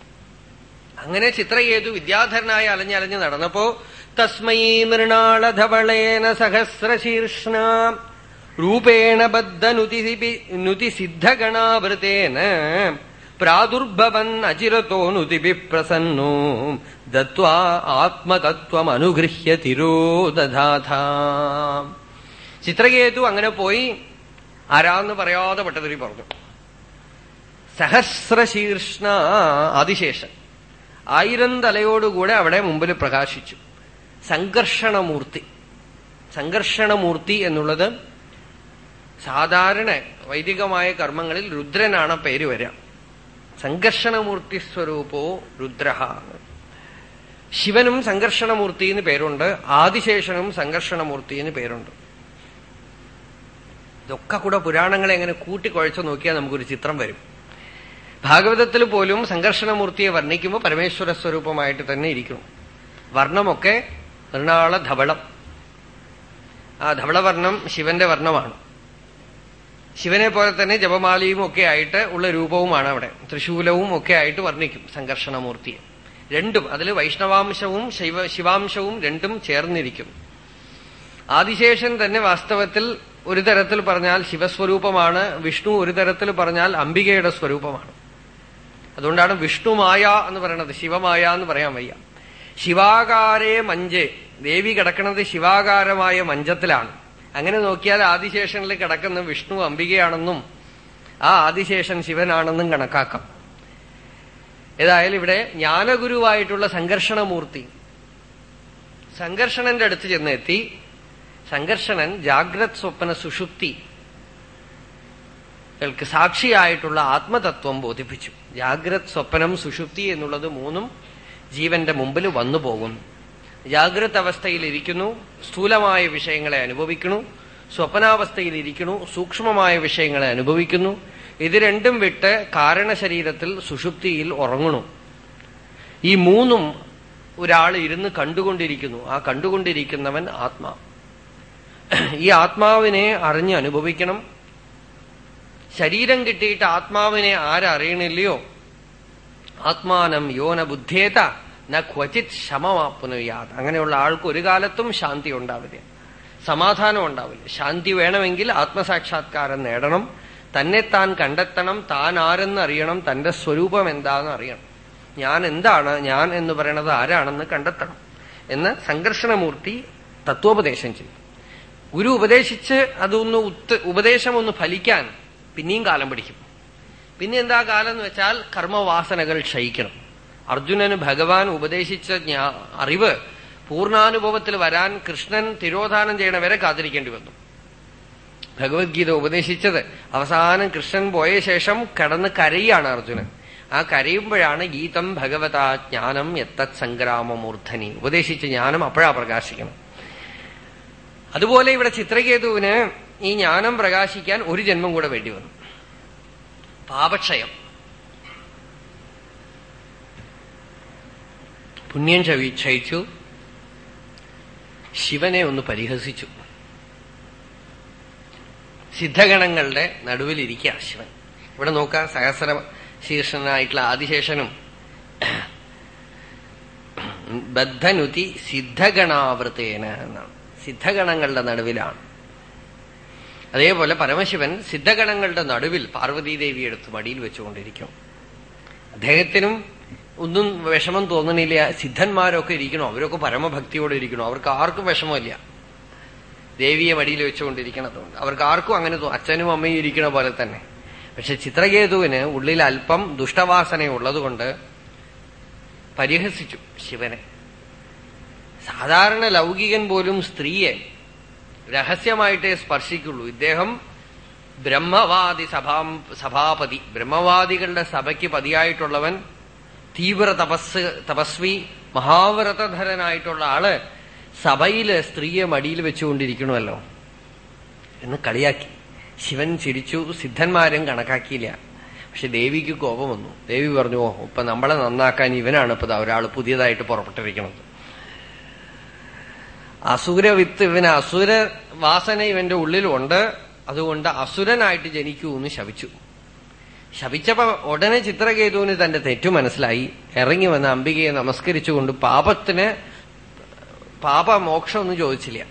അങ്ങനെ ചിത്രയേതു വിദ്യാധരനായി അലഞ്ഞലഞ്ഞ് നടന്നപ്പോ തസ്മൈ മൃണാളധവളേന സഹസ്രശീർഷ്ണ. രൂപേണ ബദ്ധനുതിസിദ്ധഗണാവൃതേന നുതിസിദ്ധഗണാവൃതേന. പ്രാദുർഭവൻ അചിരത്തോ നുതിഭി പ്രസന്നോ. ദത്വാ ആത്മതത്വമനുഗൃഹ്യ തിരോദധാഥ ചിത്രകേതു അങ്ങനെ പോയി ആരാന്ന് പറയാതെ പട്ടതിരി പറഞ്ഞു. സഹസ്രശീർഷ്ണ അതിശേഷൻ. ആയിരം തലയോടുകൂടെ അവിടെ മുമ്പിൽ പ്രകാശിച്ചു. സംഘർഷണമൂർത്തി. സംഘർഷണമൂർത്തി എന്നുള്ളത് സാധാരണ വൈദികമായ കർമ്മങ്ങളിൽ രുദ്രനാണ് പേര് വരിക. സംഘർഷണമൂർത്തി സ്വരൂപോ രുദ്ര ശിവനും സംഘർഷണമൂർത്തി എന്ന് പേരുണ്ട്. ആദിശേഷനും സംഘർഷണമൂർത്തി എന്ന് പേരുണ്ട്. ഇതൊക്കെ കൂടെ പുരാണങ്ങളെ എങ്ങനെ കൂട്ടിക്കുഴച്ചു നോക്കിയാൽ നമുക്കൊരു ചിത്രം വരും. ഭാഗവതത്തിൽ പോലും സംഘർഷണമൂർത്തിയെ വർണിക്കുമ്പോൾ പരമേശ്വര സ്വരൂപമായിട്ട് തന്നെ ഇരിക്കുന്നു. വർണമൊക്കെ മൃണാള ധവളം. ആ ധവളവർണം ശിവന്റെ വർണമാണ്. ശിവനെ പോലെ തന്നെ ജപമാലയും ഒക്കെ ആയിട്ട് ഉള്ള രൂപവുമാണ് അവിടെ. തൃശൂലവും ഒക്കെ ആയിട്ട് വർണിക്കും സംഘർഷണമൂർത്തിയെ. രണ്ടും അതിൽ വൈഷ്ണവാംശവും ശൈവ ശിവാംശവും രണ്ടും ചേർന്നിരിക്കും. ആദിശേഷൻ തന്നെ വാസ്തവത്തിൽ ഒരു തരത്തിൽ പറഞ്ഞാൽ ശിവസ്വരൂപമാണ് വിഷ്ണു ഒരു തരത്തിൽ പറഞ്ഞാൽ അംബികയുടെ സ്വരൂപമാണ്. അതുകൊണ്ടാണ് വിഷ്ണുമായ എന്ന് പറയുന്നത് ശിവമായ എന്ന് പറയാൻ വയ്യ. ശിവാകാരേ മഞ്ച്. ദേവി കിടക്കുന്നത് ശിവാകാരമായ മഞ്ചത്തിലാണ്. അങ്ങനെ നോക്കിയാൽ ആദിശേഷനിൽ കിടക്കുന്ന വിഷ്ണു അംബികയാണെന്നും ആ ആദിശേഷൻ ശിവനാണെന്നും കണക്കാക്കാം. ഏതായാലും ഇവിടെ ജ്ഞാനഗുരുവായിട്ടുള്ള സംഘർഷണമൂർത്തി. സംഘർഷണന്റെ അടുത്ത് ചെന്നെത്തി. സംഘർഷണൻ ജാഗ്രത് സ്വപ്ന സുഷുപ്തി സാക്ഷിയായിട്ടുള്ള ആത്മതത്വം ബോധിപ്പിച്ചു. ജാഗ്രത് സ്വപ്നം സുഷുപ്തി എന്നുള്ളത് മൂന്നും ജീവന്റെ മുമ്പിൽ വന്നു പോകുന്നു ജാഗ്രത അവസ്ഥയിൽ ഇരിക്കുന്നു സ്ഥൂലമായ വിഷയങ്ങളെ അനുഭവിക്കുന്നു സ്വപ്നാവസ്ഥയിൽ ഇരിക്കുന്നു സൂക്ഷ്മമായ വിഷയങ്ങളെ അനുഭവിക്കുന്നു. ഇത് രണ്ടും വിട്ട് കാരണശരീരത്തിൽ സുഷുപ്തിയിൽ ഉറങ്ങണു ഈ മൂന്നും ഒരാൾ ഇരുന്ന് കണ്ടുകൊണ്ടിരിക്കുന്നു. ആ കണ്ടുകൊണ്ടിരിക്കുന്നവൻ ആത്മാ. ഈ ആത്മാവിനെ അറിഞ്ഞ് അനുഭവിക്കണം. ശരീരം കിട്ടിയിട്ട് ആത്മാവിനെ ആരറിയണില്ലയോ? ആത്മാനം യോന ബുദ്ധേത ന ക്വചിത് ശമമാപ്പുനുയാത് അങ്ങനെയുള്ള ആൾക്ക് ഒരു കാലത്തും ശാന്തി ഉണ്ടാവില്ല. സമാധാനം ഉണ്ടാവില്ല. ശാന്തി വേണമെങ്കിൽ ആത്മസാക്ഷാത്കാരം നേടണം. തന്നെ താൻ കണ്ടെത്തണം താൻ ആരെന്ന് അറിയണം തന്റെ സ്വരൂപം എന്താണെന്ന് അറിയണം. ഞാൻ എന്താണ് ഞാൻ എന്ന് പറയണത് ആരാണെന്ന് കണ്ടെത്തണം എന്ന് സംഘർഷണമൂർത്തി തത്വോപദേശം ചെയ്തു. ഗുരു ഉപദേശിച്ച് അതൊന്ന് ഉപദേശം ഒന്ന് ഫലിക്കാൻ പിന്നെയും കാലം പിടിക്കും. പിന്നെ എന്താ കാലം എന്ന് വെച്ചാൽ കർമ്മവാസനകൾ ക്ഷയിക്കണം. അർജുനന് ഭഗവാൻ ഉപദേശിച്ച അറിവ് പൂർണാനുഭവത്തിൽ വരാൻ കൃഷ്ണൻ തിരോധാനം ചെയ്യണവരെ കാത്തിരിക്കേണ്ടി വന്നു. ഭഗവത്ഗീത ഉപദേശിച്ചത് അവസാനം കൃഷ്ണൻ പോയ ശേഷം കടന്ന് കരയാണ് അർജുനൻ. ആ കരയുമ്പോഴാണ് ഗീതം ഭഗവതാ ജ്ഞാനം എത്തത് സംഗ്രാമമൂർധനി. ഉപദേശിച്ച ജ്ഞാനം അപ്പോഴാ പ്രകാശിക്കണം. അതുപോലെ ഇവിടെ ചിത്രകേതുവിന് ഈ ജ്ഞാനം പ്രകാശിക്കാൻ ഒരു ജന്മം കൂടെ വേണ്ടി വന്നു. പാപക്ഷയം. പുണ്യം ക്ഷയിച്ചു. ശിവനെ ഒന്ന് പരിഹസിച്ചു. സിദ്ധഗണങ്ങളുടെ നടുവിലിരിക്കുക ശിവൻ. ഇവിടെ നോക്കാം സഹസ്ര ശീർഷനായിട്ടുള്ള ആദിശേഷനും. ബദ്ധനുതി സിദ്ധഗണാവൃത്തേന എന്നാണ്. സിദ്ധഗണങ്ങളുടെ നടുവിലാണ്. അതേപോലെ പരമശിവൻ സിദ്ധഗണങ്ങളുടെ നടുവിൽ പാർവതീദേവി എടുത്ത് മടിയിൽ വെച്ചുകൊണ്ടിരിക്കും. അദ്ദേഹത്തിനും ഒന്നും വിഷമം തോന്നണില്ല സിദ്ധന്മാരൊക്കെ ഇരിക്കണോ? അവരൊക്കെ പരമഭക്തിയോടെ ഇരിക്കണോ? അവർക്ക് ആർക്കും വിഷമമില്ല. ദേവിയെ മടിയിൽ വെച്ചുകൊണ്ടിരിക്കണതുകൊണ്ട്. അവർക്ക് ആർക്കും അങ്ങനെ അച്ഛനും അമ്മയും ഇരിക്കണ പോലെ തന്നെ. പക്ഷെ ചിത്രകേതുവിന് ഉള്ളിൽ അല്പം ദുഷ്ടവാസന ഉള്ളതുകൊണ്ട് പരിഹസിച്ചു ശിവനെ. സാധാരണ ലൗകികൻ പോലും സ്ത്രീയെ രഹസ്യമായിട്ടേ സ്പർശിക്കുള്ളൂ. ഇദ്ദേഹം ബ്രഹ്മവാദി സഭാ സഭാപതി. ബ്രഹ്മവാദികളുടെ സഭയ്ക്ക് പതിയായിട്ടുള്ളവൻ തീവ്ര തപസ് തപസ്വി മഹാവ്രതധരനായിട്ടുള്ള ആൾ സഭയിൽ സ്ത്രീയെ മടിയിൽ വെച്ചുകൊണ്ടിരിക്കണമല്ലോ എന്ന് കളിയാക്കി. ശിവൻ ചിരിച്ചു സിദ്ധന്മാരും കണക്കാക്കിയില്ല. പക്ഷെ ദേവിക്ക് കോപം വന്നു. ദേവി പറഞ്ഞു ഓ ഇപ്പൊ നമ്മളെ നന്നാക്കാൻ ഇവനാണ് ഇപ്പൊ ഒരാൾ പുതിയതായിട്ട് പുറപ്പെട്ടിരിക്കുന്നത് അസുരവിത്ത് ഇവന് അസുര വാസന ഇവന്റെ ഉള്ളിലുണ്ട്. അതുകൊണ്ട് അസുരനായിട്ട് ജനിക്കൂ എന്ന് ശപിച്ചു. ശപിച്ചപ്പോ ഉടനെ ചിത്രകേതുവിന് തന്റെ തെറ്റു മനസ്സിലായി. ഇറങ്ങി വന്ന അംബികയെ നമസ്കരിച്ചുകൊണ്ട് പാപത്തിന് പാപമോക്ഷം ഒന്നും ചോദിച്ചില്ല.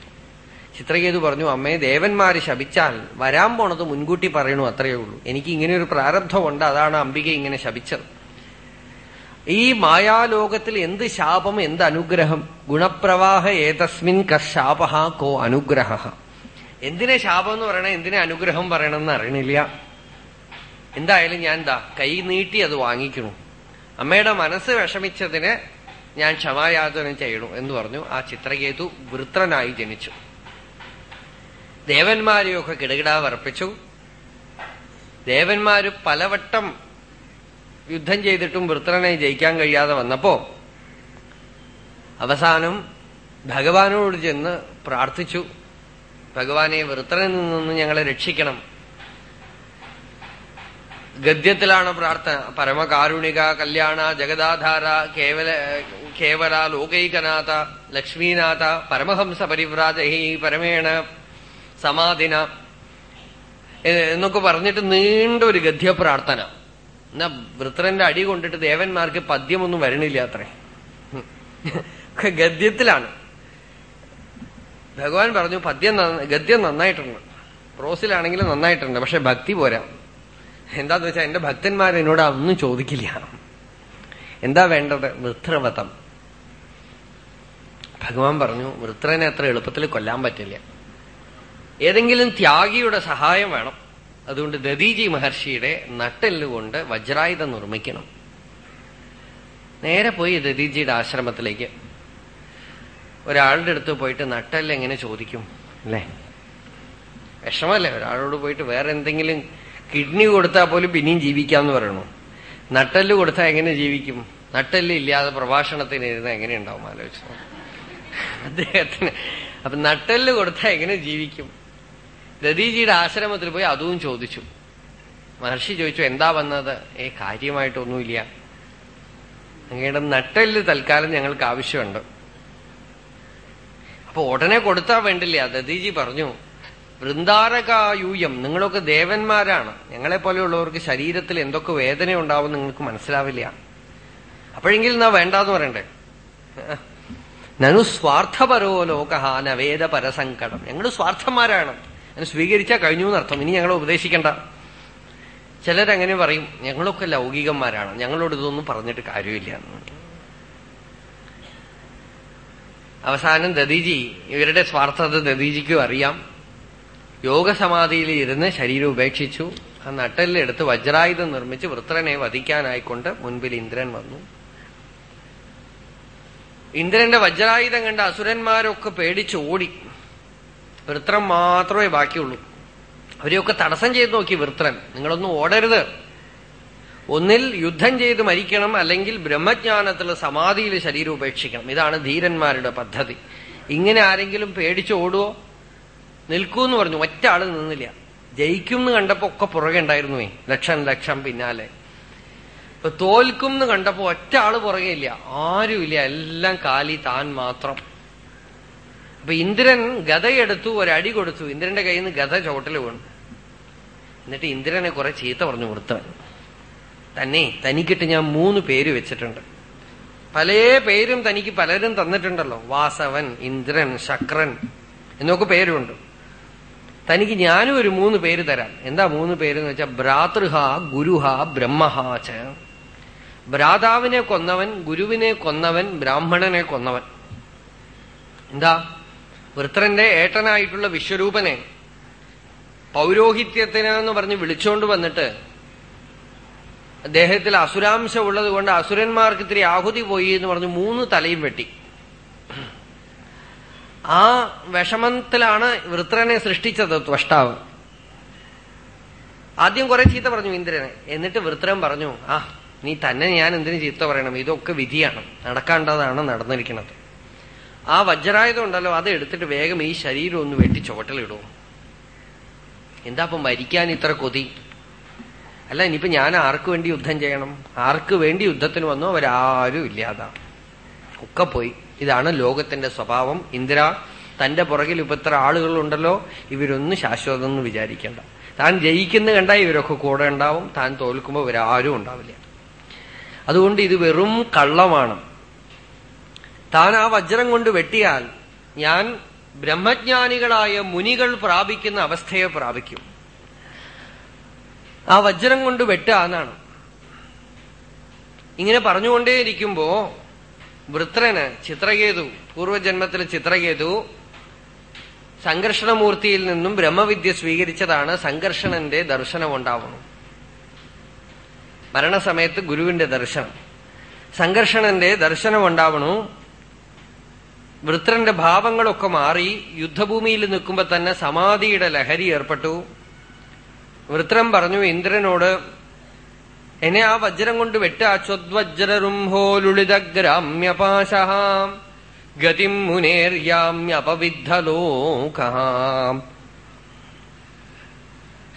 ചിത്രകേതു പറഞ്ഞു അമ്മയെ ദേവന്മാര് ശപിച്ചാൽ വരാൻ പോണത് മുൻകൂട്ടി പറയണു അത്രയേ ഉള്ളൂ. എനിക്ക് ഇങ്ങനെ ഒരു പ്രാരബ്ധമുണ്ട്. അതാണ് അംബിക ഇങ്ങനെ ശപിച്ചത്. ഈ മായാലോകത്തിൽ എന്ത് ശാപം എന്ത് അനുഗ്രഹം? ഗുണപ്രവാഹ ഏതസ്മിൻ കശാപ കോ അനുഗ്രഹ. എന്തിനെ ശാപം എന്ന് പറയണേ? എന്തിനെ അനുഗ്രഹം പറയണമെന്ന് അറിയണില്ല. എന്തായാലും ഞാൻ എന്താ കൈ നീട്ടി അത് വാങ്ങിക്കണു അമ്മയുടെ മനസ്സ് വിഷമിച്ചതിന് ഞാൻ ക്ഷമായാചനം ചെയ്യണു എന്ന് പറഞ്ഞു. ആ ചിത്രകേതു വൃത്രനായി ജനിച്ചു. ദേവന്മാരെയൊക്കെ കിടകിടാ വർപ്പിച്ചു ദേവന്മാര് പലവട്ടം യുദ്ധം ചെയ്തിട്ടും വൃത്രനെ ജയിക്കാൻ കഴിയാതെ വന്നപ്പോ അവസാനം ഭഗവാനോട് ചെന്ന് പ്രാർത്ഥിച്ചു. ഭഗവാനെ വൃത്രനിൽ നിന്ന് ഞങ്ങളെ രക്ഷിക്കണം. ഗദ്യത്തിലാണ് പ്രാർത്ഥന. പരമകാരുണിക കല്യാണ ജഗദാധാര കേവല കേവല ലോകൈകനാഥ ലക്ഷ്മീനാഥ പരമഹംസ പരിവ്രാജഹി പരമേണ സമാധിന എന്നൊക്കെ പറഞ്ഞിട്ട് നീണ്ട ഒരു ഗദ്യപ്രാർത്ഥന. എന്നാ വൃത്രന്റെ അടി കൊണ്ടിട്ട് ദേവന്മാർക്ക് പദ്യമൊന്നും വരണില്ല അത്രേ. ഗദ്യത്തിലാണ്. ഭഗവാൻ പറഞ്ഞു പദ്യം ഗദ്യം നന്നായിട്ടുണ്ട്. പ്രോസിലാണെങ്കിലും നന്നായിട്ടുണ്ട് പക്ഷെ ഭക്തി പോരാ. എന്താന്ന് വെച്ചാൽ എന്റെ ഭക്തന്മാർ എന്നോട് ഒന്നും ചോദിക്കില്ല. എന്താ വേണ്ടത്? വൃത്രവതം ഭഗവാൻ പറഞ്ഞു വൃത്രനെ അത്ര എളുപ്പത്തിൽ കൊല്ലാൻ പറ്റില്ല. ഏതെങ്കിലും ത്യാഗിയുടെ സഹായം വേണം. അതുകൊണ്ട് ദദീജി മഹർഷിയുടെ നട്ടെല്ലുകൊണ്ട് വജ്രായുധം നിർമ്മിക്കണം. നേരെ പോയി ദദീജിയുടെ ആശ്രമത്തിലേക്ക്. ഒരാളുടെ അടുത്ത് പോയിട്ട് നട്ടെല്ല് എങ്ങനെ ചോദിക്കും അല്ലേ? വിഷമല്ലേ ഒരാളോട് പോയിട്ട് വേറെ എന്തെങ്കിലും കിഡ്നി കൊടുത്താൽ പോലും പിന്നെയും ജീവിക്കാന്ന് പറയണു? നട്ടെല്ല് കൊടുത്താൽ എങ്ങനെ ജീവിക്കും? നട്ടെല്ല് ഇല്ലാതെ പ്രഭാഷണത്തിന് ഇരുന്ന് എങ്ങനെ ഉണ്ടാവും ആലോചിച്ചു? അദ്ദേഹത്തിന് അപ്പൊ നട്ടെല്ല് കൊടുത്താൽ എങ്ങനെ ജീവിക്കും? ദദീജിയുടെ ആശ്രമത്തിൽ പോയി അതും ചോദിച്ചു. മഹർഷി ചോദിച്ചു എന്താ വന്നത്? ഏ കാര്യമായിട്ടൊന്നുമില്ല. അങ്ങയുടെ നട്ടെല്ല് തൽക്കാലം ഞങ്ങൾക്ക് ആവശ്യമുണ്ട്. അപ്പൊ ഉടനെ കൊടുത്താൽ വേണ്ടില്ല? ദദീജി പറഞ്ഞു വൃന്ദാരകായൂയം നിങ്ങളൊക്കെ ദേവന്മാരാണ്. ഞങ്ങളെ പോലെയുള്ളവർക്ക് ശരീരത്തിൽ എന്തൊക്കെ വേദന ഉണ്ടാവും നിങ്ങൾക്ക് മനസ്സിലാവില്ല. അപ്പോഴെങ്കിലും എന്നാ വേണ്ടാന്ന് പറയണ്ടേ? നനു സ്വാർത്ഥപരോ ലോക നവേദ പരസങ്കടം ഞങ്ങൾ സ്വാർത്ഥന്മാരാണ്. അതിന് സ്വീകരിച്ചാൽ കഴിഞ്ഞു എന്നർത്ഥം. ഇനി ഞങ്ങളെ ഉപദേശിക്കണ്ട. ചിലരങ്ങനെ പറയും ഞങ്ങളൊക്കെ ലൗകികന്മാരാണ്. ഞങ്ങളോട് ഇതൊന്നും പറഞ്ഞിട്ട് കാര്യമില്ല അവസാനം ദദീജി ഇവരുടെ സ്വാർത്ഥത ദദീജിക്കും അറിയാം. യോഗസമാധിയിൽ ഇരുന്ന് ശരീരം ഉപേക്ഷിച്ചു. ആ നട്ടലിലെടുത്ത് വജ്രായുധം നിർമ്മിച്ച് വൃത്രനെ വധിക്കാനായിക്കൊണ്ട് മുൻപിൽ ഇന്ദ്രൻ വന്നു. ഇന്ദ്രന്റെ വജ്രായുധം കണ്ട അസുരന്മാരൊക്കെ പേടിച്ച് ഓടി. വൃത്രം മാത്രമേ ബാക്കിയുള്ളൂ. അവരെയൊക്കെ തടസ്സം ചെയ്ത് നോക്കി വൃത്രൻ. നിങ്ങളൊന്നും ഓടരുത്. ഒന്നിൽ യുദ്ധം ചെയ്ത് മരിക്കണം അല്ലെങ്കിൽ ബ്രഹ്മജ്ഞാനത്തിൽ സമാധിയിൽ ശരീരം ഉപേക്ഷിക്കണം. ഇതാണ് ധീരന്മാരുടെ പദ്ധതി. ഇങ്ങനെ ആരെങ്കിലും പേടിച്ച് ഓടുവോ? നിൽക്കൂ എന്ന് പറഞ്ഞു. ഒറ്റ ആൾ നിന്നില്ല. ജയിക്കും എന്ന് കണ്ടപ്പോ ഒക്കെ പുറകെ ഉണ്ടായിരുന്നുവേ ലക്ഷം ലക്ഷം പിന്നാലെ. ഇപ്പൊ തോൽക്കും എന്ന് കണ്ടപ്പോ ഒറ്റ ആൾ പുറകെ ഇല്ല. ആരുമില്ല. എല്ലാം കാലി താൻ മാത്രം. അപ്പൊ ഇന്ദ്രൻ ഗതയെടുത്തു ഒരടി കൊടുത്തു. ഇന്ദ്രന്റെ കയ്യിൽ നിന്ന് ഗത ചോട്ടിൽ വീണു. എന്നിട്ട് ഇന്ദ്രനെ കുറെ ചീത്ത പറഞ്ഞു കൊടുത്തവൻ. തന്നെ തനിക്കിട്ട് ഞാൻ മൂന്ന് പേര് വെച്ചിട്ടുണ്ട്. പല പേരും തനിക്ക് പലരും തന്നിട്ടുണ്ടല്ലോ. വാസവൻ ഇന്ദ്രൻ ശക്രൻ എന്നൊക്കെ പേരുണ്ട്. തനിക്ക് ഞാനും ഒരു മൂന്ന് പേര് തരാം. എന്താ മൂന്ന് പേരെന്ന് വെച്ചാൽ ഭ്രാതൃഹ ഗുരുഹ ബ്രഹ്മഹാച ഭ്രാതാവിനെ കൊന്നവൻ ഗുരുവിനെ കൊന്നവൻ ബ്രാഹ്മണനെ കൊന്നവൻ. എന്താ? വൃത്രന്റെ ഏട്ടനായിട്ടുള്ള വിശ്വരൂപനെ പൗരോഹിത്യത്തിനെന്ന് പറഞ്ഞ് വിളിച്ചോണ്ട് വന്നിട്ട് അദ്ദേഹത്തിൽ അസുരാംശം ഉള്ളത് കൊണ്ട് അസുരന്മാർക്ക് ഇത്തിരി ആഹുതി പോയി എന്ന് പറഞ്ഞ് മൂന്ന് തലയും വെട്ടി. ആ വിഷമത്തിലാണ് വൃത്രനെ സൃഷ്ടിച്ചത് ത്വഷ്ടാവ്. ആദ്യം കുറെ ചീത്ത പറഞ്ഞു ഇന്ദ്രനെ. എന്നിട്ട് വൃത്രൻ പറഞ്ഞു ആ നീ തന്നെ ഞാൻ എന്തിനു ചീത്ത പറയണം? ഇതൊക്കെ വിധിയാണ്. നടക്കേണ്ടതാണ് നടന്നിരിക്കുന്നത്. ആ വജ്രായുധം ഉണ്ടല്ലോ അത് എടുത്തിട്ട് വേഗം ഈ ശരീരം ഒന്ന് വെട്ടി ചുവട്ടിലിടും. എന്താ ഇപ്പൊ മരിക്കാൻ ഇത്ര കൊതി? അല്ല ഇനിയിപ്പോ ഞാൻ ആർക്ക് വേണ്ടി യുദ്ധം ചെയ്യണം? ആർക്ക് വേണ്ടി യുദ്ധത്തിന് വന്നോ? അവരാരും ഇല്ലാതാ. ഒക്കെ പോയി. ഇതാണ് ലോകത്തിന്റെ സ്വഭാവം. ഇന്ദിര തന്റെ പുറകിൽ ഇപ്പൊ ഇത്ര ആളുകളുണ്ടല്ലോ ഇവരൊന്നും ശാശ്വതം എന്ന് വിചാരിക്കേണ്ട. താൻ ജയിക്കുന്ന കണ്ട ഇവരൊക്കെ കൂടെ ഉണ്ടാവും. താൻ തോൽക്കുമ്പോൾ ഇവരാരും ഉണ്ടാവില്ല. അതുകൊണ്ട് ഇത് വെറും കള്ളമാണ്. താൻ ആ വജ്രം കൊണ്ട് വെട്ടിയാൽ ഞാൻ ബ്രഹ്മജ്ഞാനികളായ മുനികൾ പ്രാപിക്കുന്ന അവസ്ഥയെ പ്രാപിക്കും. ആ വജ്രം കൊണ്ട് വെട്ടാന്നാണ് ഇങ്ങനെ പറഞ്ഞുകൊണ്ടേയിരിക്കുമ്പോ വൃത്രന് ചിത്രകേതു പൂർവജന്മത്തിൽ ചിത്രകേതു സംഘർഷണമൂർത്തിയിൽ നിന്നും ബ്രഹ്മവിദ്യ സ്വീകരിച്ചതാണ് സംഘർഷണന്റെ ദർശനം ഉണ്ടാവണം മരണസമയത്ത് ഗുരുവിന്റെ ദർശനം. സംഘർഷണന്റെ ദർശനം ഉണ്ടാവണു വൃത്രന്റെ ഭാവങ്ങളൊക്കെ മാറി യുദ്ധഭൂമിയിൽ നിൽക്കുമ്പോ തന്നെ സമാധിയുടെ ലഹരി ഏർപ്പെട്ടു. വൃത്രം പറഞ്ഞു ഇന്ദ്രനോട് എന്നെ ആ വജ്രം കൊണ്ട് വെട്ട ചൊദ്വജ്രരുംഹോലുളിതഗ്രാമ്യപാശ ഗതിം മുനേര്യാമ്യപവിദ്ധലോക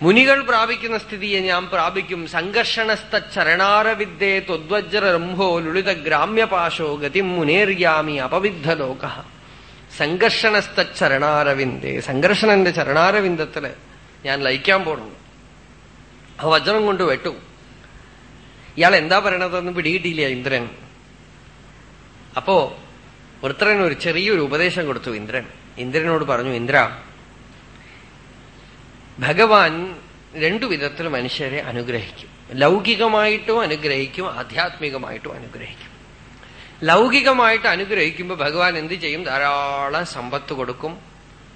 മുനികൾ പ്രാപിക്കുന്ന സ്ഥിതിയെ ഞാൻ പ്രാപിക്കും. സംഘർഷണസ്ഥ ചരണാരവിദ്യേ ത്വജ്രംഹോ ലുളിത ഗ്രാമ്യപാശോ ഗതിം അപവിദ്ധ അപവിദ്ധലോക സംഘർഷണസ്ഥ ചരണാരവിന്ദേ. സംഘർഷണന്റെ ചരണാരവിന്ദത്തിൽ ഞാൻ ലയിക്കാൻ പോണു ആ വജ്രം കൊണ്ട് വെട്ടു. ഇയാൾ എന്താ പറയണതെന്ന് പിടികിട്ടിയില്ല ഇന്ദ്രൻ. അപ്പോ വൃത്രൻ ഒരു ചെറിയൊരു ഉപദേശം കൊടുത്തു ഇന്ദ്രൻ. ഇന്ദ്രനോട് പറഞ്ഞു ഇന്ദ്ര ഭഗവാൻ രണ്ടു വിധത്തിൽ മനുഷ്യരെ അനുഗ്രഹിക്കും. ലൗകികമായിട്ടും അനുഗ്രഹിക്കും ആധ്യാത്മികമായിട്ടും അനുഗ്രഹിക്കും. ലൗകികമായിട്ട് അനുഗ്രഹിക്കുമ്പോൾ ഭഗവാൻ എന്ത് ചെയ്യും? ധാരാളം സമ്പത്ത് കൊടുക്കും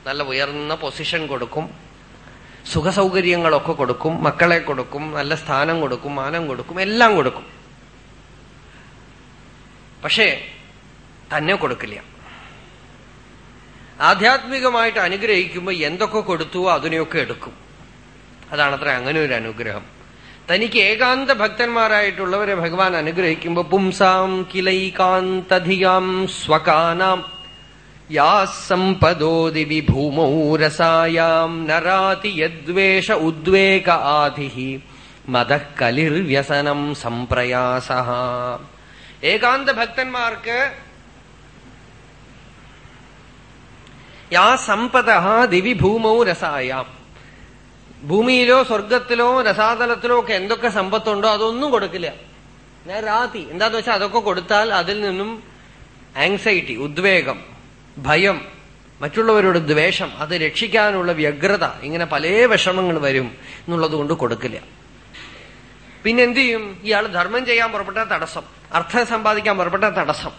നല്ല ഉയർന്ന പൊസിഷൻ കൊടുക്കും സുഖസൗകര്യങ്ങളൊക്കെ കൊടുക്കും മക്കളെ കൊടുക്കും നല്ല സ്ഥാനം കൊടുക്കും മാനം കൊടുക്കും എല്ലാം കൊടുക്കും. പക്ഷേ തന്നെ കൊടുക്കില്ല. ആധ്യാത്മികമായിട്ട് അനുഗ്രഹിക്കുമ്പോൾ എന്തൊക്കെ കൊടുത്തുവോ അതിനെയൊക്കെ എടുക്കും. അതാണത്ര അങ്ങനെ ഒരു അനുഗ്രഹം തനിക്ക് ഏകാന്ത ഭക്തന്മാരായിട്ടുള്ളവരെ ഭഗവാൻ അനുഗ്രഹിക്കുമ്പോൾ പുംസാം കിലൈകാന്തധിയാം സ്വകാനാം യാ സമ്പദോ ദിവി രസായാം നരാതി യദ്വേഷ ഉദ്വേഗ ആധി മതഃ കലിർവ്യസനം സംപ്രയാസ ഏകാന്ത ഭക്തന്മാർക്ക് യാ സമ്പത ദിവി ഭൂമോ രസായാം. ഭൂമിയിലോ സ്വർഗത്തിലോ രസാതലത്തിലോ ഒക്കെ എന്തൊക്കെ സമ്പത്തുണ്ടോ അതൊന്നും കൊടുക്കില്ല. ഞാൻ രാതി. എന്താന്ന് വെച്ചാൽ അതൊക്കെ കൊടുത്താൽ അതിൽ നിന്നും ആങ്സൈറ്റി ഉദ്വേഗം ഭയം മറ്റുള്ളവരോട് ദ്വേഷം അത് രക്ഷിക്കാനുള്ള വ്യഗ്രത ഇങ്ങനെ പല വിഷമങ്ങൾ വരും എന്നുള്ളത് കൊണ്ട് കൊടുക്കില്ല. പിന്നെന്ത് ചെയ്യും? ഇയാൾ ധർമ്മം ചെയ്യാൻ പുറപ്പെട്ട തടസ്സം. അർത്ഥം സമ്പാദിക്കാൻ പുറപ്പെട്ട തടസ്സം.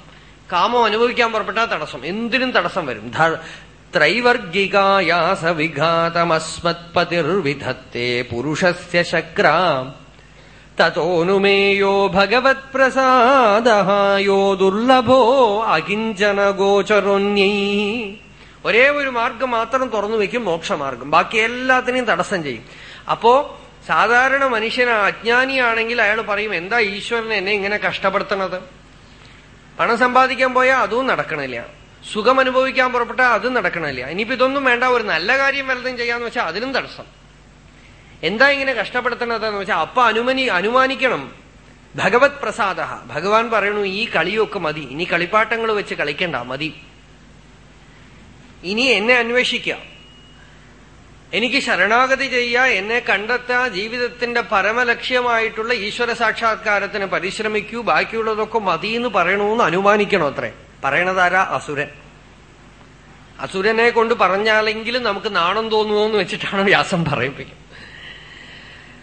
കാമം അനുഭവിക്കാൻ പുറപ്പെട്ട തടസ്സം. എന്തിനും തടസ്സം വരും. വിഘാതമസ്മത്പതിർവിധത്തെ പുരുഷസ്യ ശക്രാ തോനുമേയോ ഭഗവത് പ്രസാദഹായോ ദുർലഭോ അകിഞ്ചന ഗോചരോന്യൈ ഒരേ ഒരു മാർഗം മാത്രം തുറന്നു വെക്കും മോക്ഷമാർഗം. ബാക്കി എല്ലാത്തിനെയും തടസ്സം ചെയ്യും. അപ്പോ സാധാരണ മനുഷ്യന് അജ്ഞാനിയാണെങ്കിൽ അയാൾ പറയും എന്താ ഈശ്വരൻ എന്നെ ഇങ്ങനെ കഷ്ടപ്പെടുത്തണത് പണം സമ്പാദിക്കാൻ പോയാൽ അതും നടക്കണില്ല. സുഖം അനുഭവിക്കാൻ പുറപ്പെട്ടാൽ അതും നടക്കണില്ല ഇനിയിപ്പോ ഇതൊന്നും വേണ്ട ഒരു നല്ല കാര്യം വല്ലതും ചെയ്യാന്ന് വെച്ചാൽ അതിനും തടസ്സം. എന്താ ഇങ്ങനെ കഷ്ടപ്പെടുത്തണതെന്ന് വെച്ചാൽ അപ്പ അനുമനി അനുമാനിക്കണം. ഭഗവത് പ്രസാദ ഭഗവാൻ പറയണു ഈ കളിയൊക്കെ മതി. ഇനി കളിപ്പാട്ടങ്ങൾ വെച്ച് കളിക്കണ്ട മതി. ഇനി എന്നെ അന്വേഷിക്ക. എനിക്ക് ശരണാഗതി ചെയ്യുക എന്നെ കണ്ടെത്തുക ജീവിതത്തിന്റെ പരമലക്ഷ്യമായിട്ടുള്ള ഈശ്വര സാക്ഷാത്കാരത്തിന് പരിശ്രമിക്കൂ ബാക്കിയുള്ളതൊക്കെ മതി എന്ന് പറയണമെന്ന് അനുമാനിക്കണോ അത്രേ. പറയണതാരാ അസുരൻ? അസുരനെ കൊണ്ട് പറഞ്ഞാലെങ്കിലും നമുക്ക് നാണം തോന്നുമോ എന്ന് വെച്ചിട്ടാണ് വ്യാസം പറയിപ്പിക്കുന്നത്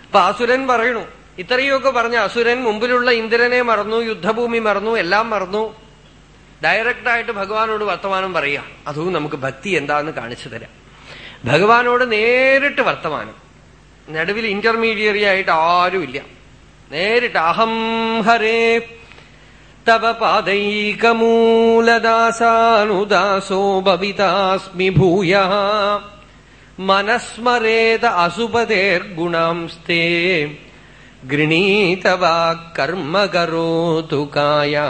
അപ്പൊ അസുരൻ പറയണു ഇത്രയൊക്കെ പറഞ്ഞ അസുരൻ മുമ്പിലുള്ള ഇന്ദ്രനെ മറന്നു യുദ്ധഭൂമി മറന്നു എല്ലാം മറന്നു. ഡയറക്റ്റായിട്ട് ഭഗവാനോട് വർത്തമാനം പറയാം അതും നമുക്ക് ഭക്തി എന്താന്ന് കാണിച്ചു തരാം. ഭഗവാനോട് നേരിട്ട് വർത്തമാനം. നടുവിൽ ഇന്റർമീഡിയറി ആയിട്ട് ആരുമില്ല. നേരിട്ട് അഹം ഹരേ തവ പാദൈകമൂലദാസാനുദാസോ ഭവിതാസ്മി ഭൂയ മനസ്മരേത അസുപതേർഗുണാംസ്തേ. ഗൃണീതവാ കർമ്മ കരോതു കായ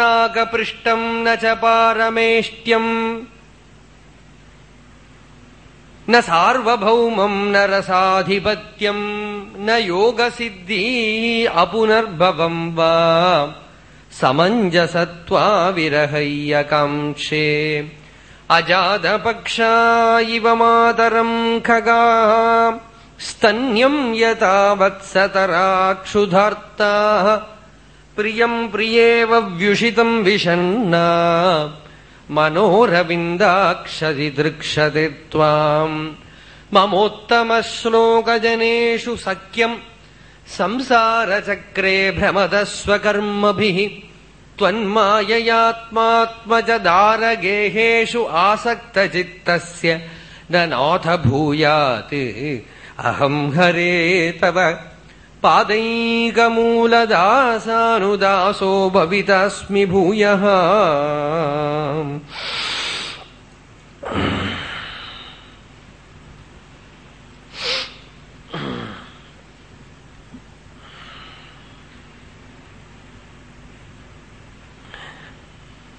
നാഗപൃഷ്ടം ന ച പാരമേഷ്ട്യം. ന സാർവഭൗമം ന രസാധിപത്യം ന യോഗസിദ്ധി അപുനർഭവം വാ സമഞ്ജസത്വാവിരഹയ്യകാംക്ഷേ. അജാതപക്ഷാ ഇവ മാതരം ഖഗാ സ്തന്യം യഥാ വത്സതരാക്ഷുധാർത്താ പ്രിയം പ്രിയേവ വ്യുഷിതം വിഷണ്ണ. मनोरविन्दाक्षदिदृक्षदे त्वाम् ममोत्तमश्लोकजनेषु सख्यम् संसारचक्रे भ्रमदस्वकर्मभिः त्वन्माययात्मात्मजदारगेहेषु आसक्तचित्तस्य न नाथ भूयात् अहम् हरे तव पादैकमूलदासानुदासो भवितास्मि भूयः।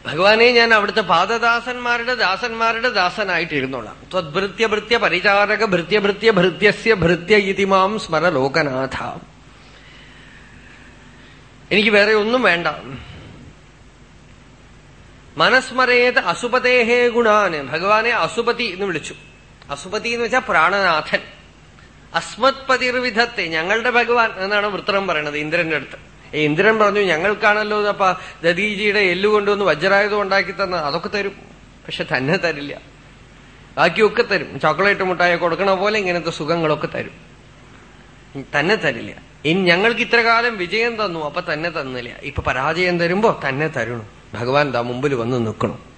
ഭഗവാനെ ഞാൻ അവിടുത്തെ പാദദാസന്മാരുടെ ദാസന്മാരുടെ ദാസനായിട്ടിരുന്നോളാം ത്വദ്ഭൃത്യ ഭൃത്യ പരിചാരക ഭൃത്യ ഭൃത്യ ഭൃത്യസ്യ ഭൃത്യ ഇതിമാം സ്മര ലോകനാഥ എനിക്ക് വേറെ ഒന്നും വേണ്ട. മനസ്മരേത് അസുപതേഹേ ഗുണാന് ഭഗവാനെ അസുപതി എന്ന് വിളിച്ചു. അസുപതി എന്ന് വെച്ചാൽ പ്രാണനാഥൻ. അസ്മത് പതിർവിധത്തെ ഞങ്ങളുടെ ഭഗവാൻ എന്നാണ് വൃത്രം പറയണത് ഇന്ദ്രന്റെ അടുത്ത്. ഇന്ദ്രൻ പറഞ്ഞു ഞങ്ങൾക്കാണല്ലോ അപ്പ ദദീജിയുടെ എല്ലുകൊണ്ടുവന്ന് വജ്രായുധം ഉണ്ടാക്കി തന്ന അതൊക്കെ തരും. പക്ഷെ തന്നെ തരില്ല. ബാക്കിയൊക്കെ തരും. ചോക്ലേറ്റ് മുട്ടായ കൊടുക്കണ പോലെ ഇങ്ങനത്തെ സുഖങ്ങളൊക്കെ തരും. തന്നെ തരില്ല. ഇനി ഞങ്ങൾക്ക് ഇത്ര കാലം വിജയം തന്നു അപ്പൊ തന്നെ തന്നില്ല. ഇപ്പൊ പരാജയം തരുമ്പോ തന്നെ തരുന്നു ഭഗവാൻ ദാ മുമ്പിൽ വന്ന് നിൽക്കണം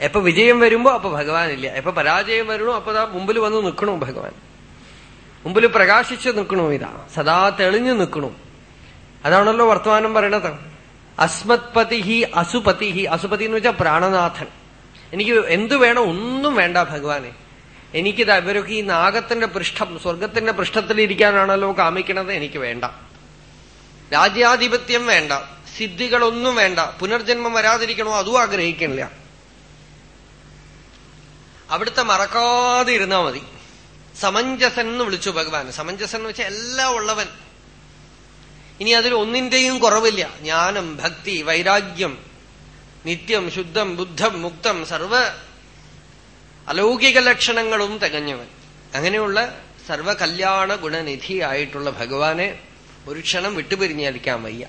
എപ്പൊ വിജയം വരുമ്പോ അപ്പൊ ഭഗവാൻ ഇല്ല എപ്പൊ പരാജയം വരണോ അപ്പൊ ദാ മുമ്പിൽ വന്ന് നിൽക്കണു ഭഗവാൻ. മുമ്പിൽ പ്രകാശിച്ചു നിൽക്കണു ഇതാ. സദാ തെളിഞ്ഞു നിൽക്കണു അതാണല്ലോ വർത്തമാനം പറയണത്. അസ്മത്പതിഹി അസുപതിഹി. അസുപതി എന്ന് വെച്ചാൽ പ്രാണനാഥൻ. എനിക്ക് എന്തു വേണം ഒന്നും വേണ്ട ഭഗവാനെ. എനിക്കിത് ഇവരൊക്കെ ഈ നാഗത്തിന്റെ പൃഷ്ഠം സ്വർഗത്തിന്റെ പൃഷ്ഠത്തിലിരിക്കാനാണല്ലോ കാമിക്കണത് എനിക്ക് വേണ്ട. രാജ്യാധിപത്യം വേണ്ട. സിദ്ധികളൊന്നും വേണ്ട. പുനർജന്മം വരാതിരിക്കണോ അതും ആഗ്രഹിക്കണില്ല. അവിടുത്തെ മറക്കാതെ ഇരുന്നാ മതി. സമഞ്ജസൻ എന്ന് വിളിച്ചു ഭഗവാൻ സമഞ്ജസൻ എന്ന് വെച്ചാൽ എല്ലാം ഉള്ളവൻ. ഇനി അതിൽ ഒന്നിന്റെയും കുറവില്ല. ജ്ഞാനം ഭക്തി വൈരാഗ്യം നിത്യം ശുദ്ധം ബുദ്ധം മുക്തം സർവ അലൗകിക ലക്ഷണങ്ങളും തികഞ്ഞവൻ. അങ്ങനെയുള്ള സർവകല്യാണ ഗുണനിധി ഗുണനിധിയായിട്ടുള്ള ഭഗവാനെ ഒരു ക്ഷണം വിട്ടുപിരിഞ്ഞേൽക്കാൻ വയ്യ.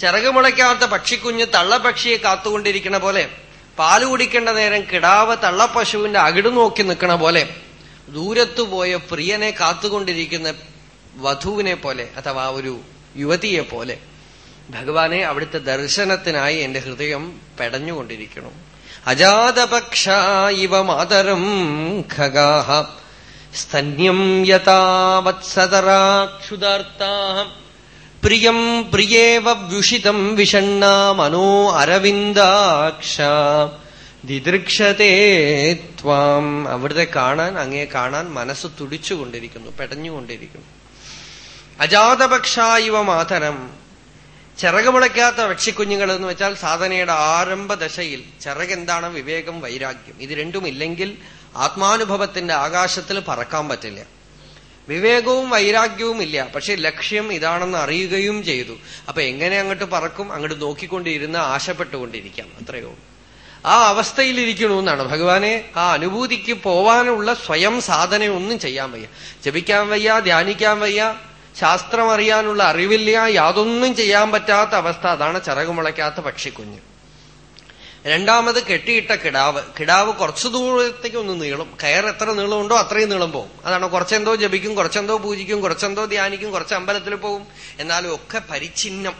ചിറക് മുളയ്ക്കാത്ത പക്ഷിക്കുഞ്ഞ് തള്ളപ്പക്ഷിയെ കാത്തുകൊണ്ടിരിക്കണ പോലെ പാൽ കുടിക്കേണ്ട നേരം കിടാവ് തള്ളപ്പശുവിന്റെ അകിട് നോക്കി നിൽക്കണ പോലെ ദൂരത്തു പോയ പ്രിയനെ കാത്തുകൊണ്ടിരിക്കുന്ന വധുവിനെ പോലെ അഥവാ ഒരു യുവതിയെ പോലെ ഭഗവാനെ അവിടുത്തെ ദർശനത്തിനായി എന്റെ ഹൃദയം പെടഞ്ഞുകൊണ്ടിരിക്കണം അജാതപക്ഷ ഇവ മാതരം ഖഗാഹ. സ്തന്യം യഥാവത്സതരാക്ഷുതാർത്താ പ്രിയം പ്രിയേവ വ്യുഷിതം വിഷണ്ണ മനോ അരവിന്ദാക്ഷ. ദിദൃക്ഷതേ ത്വാം. അവിടുത്തെ കാണാൻ അങ്ങേ കാണാൻ മനസ്സ് തുടിച്ചുകൊണ്ടിരിക്കുന്നു പെടഞ്ഞുകൊണ്ടിരിക്കുന്നു. അജാതപക്ഷ മാതനം ചിറകുമുളയ്ക്കാത്ത പക്ഷിക്കുഞ്ഞുങ്ങൾ എന്ന് വെച്ചാൽ സാധനയുടെ ആരംഭ ദശയിൽ ചിറകെന്താണ് വിവേകം വൈരാഗ്യം. ഇത് രണ്ടും ഇല്ലെങ്കിൽ ആത്മാനുഭവത്തിന്റെ ആകാശത്തിൽ പറക്കാൻ പറ്റില്ല. വിവേകവും വൈരാഗ്യവും ഇല്ല. പക്ഷെ ലക്ഷ്യം ഇതാണെന്ന് അറിയുകയും ചെയ്തു. അപ്പൊ എങ്ങനെ അങ്ങോട്ട് പറക്കും? അങ്ങോട്ട് നോക്കിക്കൊണ്ടിരുന്ന് ആശപ്പെട്ടുകൊണ്ടിരിക്കാം. അത്രയോ ആ അവസ്ഥയിലിരിക്കണമെന്നാണ് ഭഗവാനെ ആ അനുഭൂതിക്ക് പോവാനുള്ള സ്വയം സാധനയൊന്നും ചെയ്യാൻ വയ്യ. ജപിക്കാൻ വയ്യ ധ്യാനിക്കാൻ വയ്യ ശാസ്ത്രം അറിയാനുള്ള അറിവില്ല യാതൊന്നും ചെയ്യാൻ പറ്റാത്ത അവസ്ഥ. അതാണ് ചിറകുമുളയ്ക്കാത്ത പക്ഷിക്കുഞ്ഞ് രണ്ടാമത് കെട്ടിയിട്ട കിടാവ്. കിടാവ് കുറച്ചു ദൂരത്തേക്ക് ഒന്ന് നീളും. കയർ എത്ര നീളമുണ്ടോ അത്രയും നീളം പോകും അതാണ് കുറച്ചെന്തോ ജപിക്കും കുറച്ചെന്തോ പൂജിക്കും കുറച്ചെന്തോ ധ്യാനിക്കും കുറച്ച് അമ്പലത്തിൽ പോകും എന്നാലും ഒക്കെ പരിച്ഛിന്നം.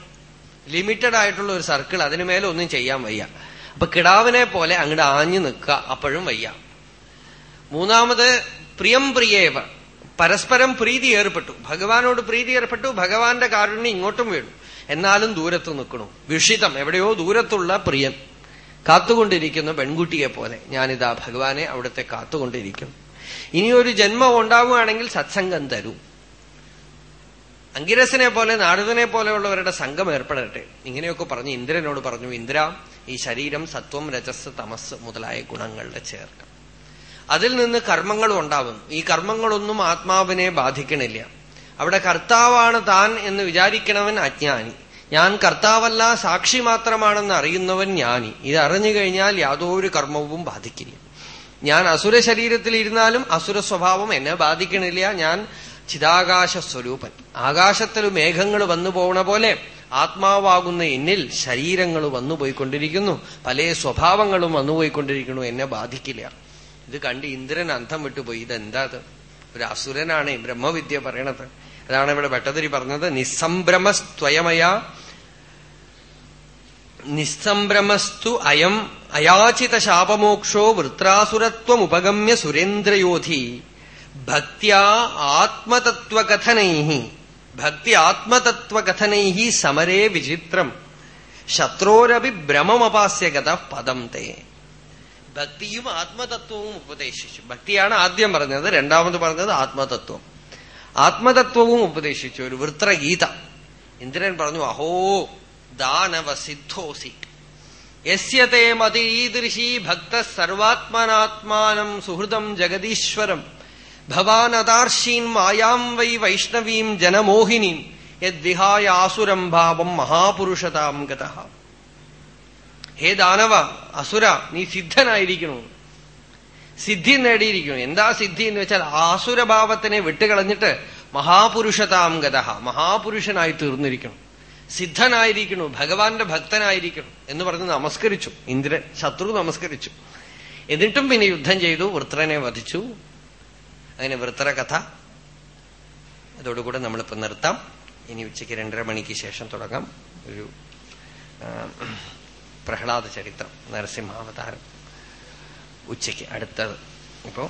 ലിമിറ്റഡ് ആയിട്ടുള്ള ഒരു സർക്കിൾ അതിനു മേലെ ഒന്നും ചെയ്യാൻ വയ്യ. അപ്പൊ കിടാവിനെ പോലെ അങ്ങോട്ട് ആഞ്ഞു നിൽക്കുക അപ്പോഴും വയ്യ. മൂന്നാമത് പ്രിയം പ്രിയേവ. പരസ്പരം പ്രീതി ഏർപ്പെട്ടു. ഭഗവാനോട് പ്രീതി ഏർപ്പെട്ടു. ഭഗവാന്റെ കാരുണ്യം ഇങ്ങോട്ടും വീണു. എന്നാലും ദൂരത്ത് നിൽക്കണു. വിഷിതം എവിടെയോ ദൂരത്തുള്ള പ്രിയൻ. കാത്തുകൊണ്ടിരിക്കുന്ന പെൺകുട്ടിയെ പോലെ ഞാനിതാ ഭഗവാനെ അവിടുത്തെ കാത്തുകൊണ്ടിരിക്കും. ഇനിയൊരു ജന്മം ഉണ്ടാവുകയാണെങ്കിൽ സത്സംഗം തരൂ. അങ്കിരസിനെ പോലെ നാരദനെ പോലെയുള്ളവരുടെ സംഘം ഏർപ്പെടട്ടെ. ഇങ്ങനെയൊക്കെ പറഞ്ഞു ഇന്ദ്രനോട് പറഞ്ഞു ഇന്ദ്ര ഈ ശരീരം സത്വം രജസ് തമസ് മുതലായ ഗുണങ്ങളുടെ ചേർക്കം. അതിൽ നിന്ന് കർമ്മങ്ങളും ഉണ്ടാവുന്നു ഈ കർമ്മങ്ങളൊന്നും ആത്മാവിനെ ബാധിക്കണില്ല. അവിടെ കർത്താവാണ് താൻ എന്ന് വിചാരിക്കണവൻ അജ്ഞാനി. ഞാൻ കർത്താവല്ല സാക്ഷി മാത്രമാണെന്ന് അറിയുന്നവൻ ജ്ഞാനി. ഇത് അറിഞ്ഞു കഴിഞ്ഞാൽ യാതൊരു കർമ്മവും ബാധിക്കില്ല. ഞാൻ അസുര ശരീരത്തിൽ ഇരുന്നാലും അസുര സ്വഭാവം എന്നെ ബാധിക്കണില്ല. ഞാൻ ചിതാകാശ സ്വരൂപൻ. ആകാശത്തിൽ മേഘങ്ങൾ വന്നു പോകണ പോലെ ആത്മാവാകുന്ന എന്നിൽ ശരീരങ്ങൾ വന്നുപോയിക്കൊണ്ടിരിക്കുന്നു. പല സ്വഭാവങ്ങളും വന്നുപോയിക്കൊണ്ടിരിക്കുന്നു. എന്നെ ബാധിക്കില്ല. ഇത് കണ്ട് ഇന്ദ്രൻ അന്തം വിട്ടുപോയി. ഇതെന്താ ഒരു അസുരനാണ് ബ്രഹ്മവിദ്യ പറയണത്. അതാണ് ഇവിടെ ഭട്ടതിരി പറഞ്ഞത്. നിസ്സംഭ്രമസ്ത്വയമയ നിസ്സംഭ്രമസ്തു അയം അയാചിത ശാപമോക്ഷോ വൃത്രാസുരത്വമുപഗമ്യ സുരേന്ദ്രയോധി ഭക്യാ ആത്മതത്വകഥനൈ ഭക്തി ആത്മതത്വകഥനൈ സമരേ വിചിത്രം ശത്രോരപി ഭ്രമമപാസ്യഗത പദം തേ. ഭക്തിയും ആത്മതത്വവും ഉപദേശിച്ചു. ഭക്തിയാണ് ആദ്യം പറഞ്ഞത് രണ്ടാമത് പറഞ്ഞത് ആത്മതത്വം. ആത്മതത്വവും ഉപദേശിച്ചു ഒരു വൃത്രഗീത. ഇന്ദ്രൻ പറഞ്ഞു അഹോ ദാനവ സിദ്ധോസി യസ്യത്തെ മതീദൃശീ ഭക്ത സർവാത്മനാത്മാനം സുഹൃതം ജഗദീശ്വരം. ഭവാനദാർശീൻ മായാം വൈ വൈഷ്ണവീം ജനമോഹിനീം. യദ്വിഹായ ആസുരം ഭാവം മഹാപുരുഷതാം ഗത. ഹേ ദാനവ അസുര നീ സിദ്ധനായിരിക്കണു സിദ്ധി നേടിയിരിക്കുന്നു. എന്താ സിദ്ധി എന്ന് വെച്ചാൽ ആസുരഭാവത്തിനെ വിട്ടുകളഞ്ഞിട്ട് മഹാപുരുഷതാം ഗതഹ മഹാപുരുഷനായി തീർന്നിരിക്കണം. സിദ്ധനായിരിക്കണു ഭഗവാന്റെ ഭക്തനായിരിക്കണം എന്ന് പറഞ്ഞ് നമസ്കരിച്ചു. ഇന്ദ്രൻ ശത്രു നമസ്കരിച്ചു. എന്നിട്ടും പിന്നെ യുദ്ധം ചെയ്തു വൃത്രനെ വധിച്ചു. അങ്ങനെ വൃത്ര കഥ. അതോടുകൂടെ നമ്മളിപ്പോ നിർത്താം. ഇനി ഉച്ചയ്ക്ക് രണ്ടര മണിക്ക് ശേഷം തുടങ്ങാം. ഒരു പ്രഹ്ലാദ ചരിത്രം നരസിംഹാവതാരം. ഉച്ചയ്ക്ക് അടുത്തത്. ഇപ്പോ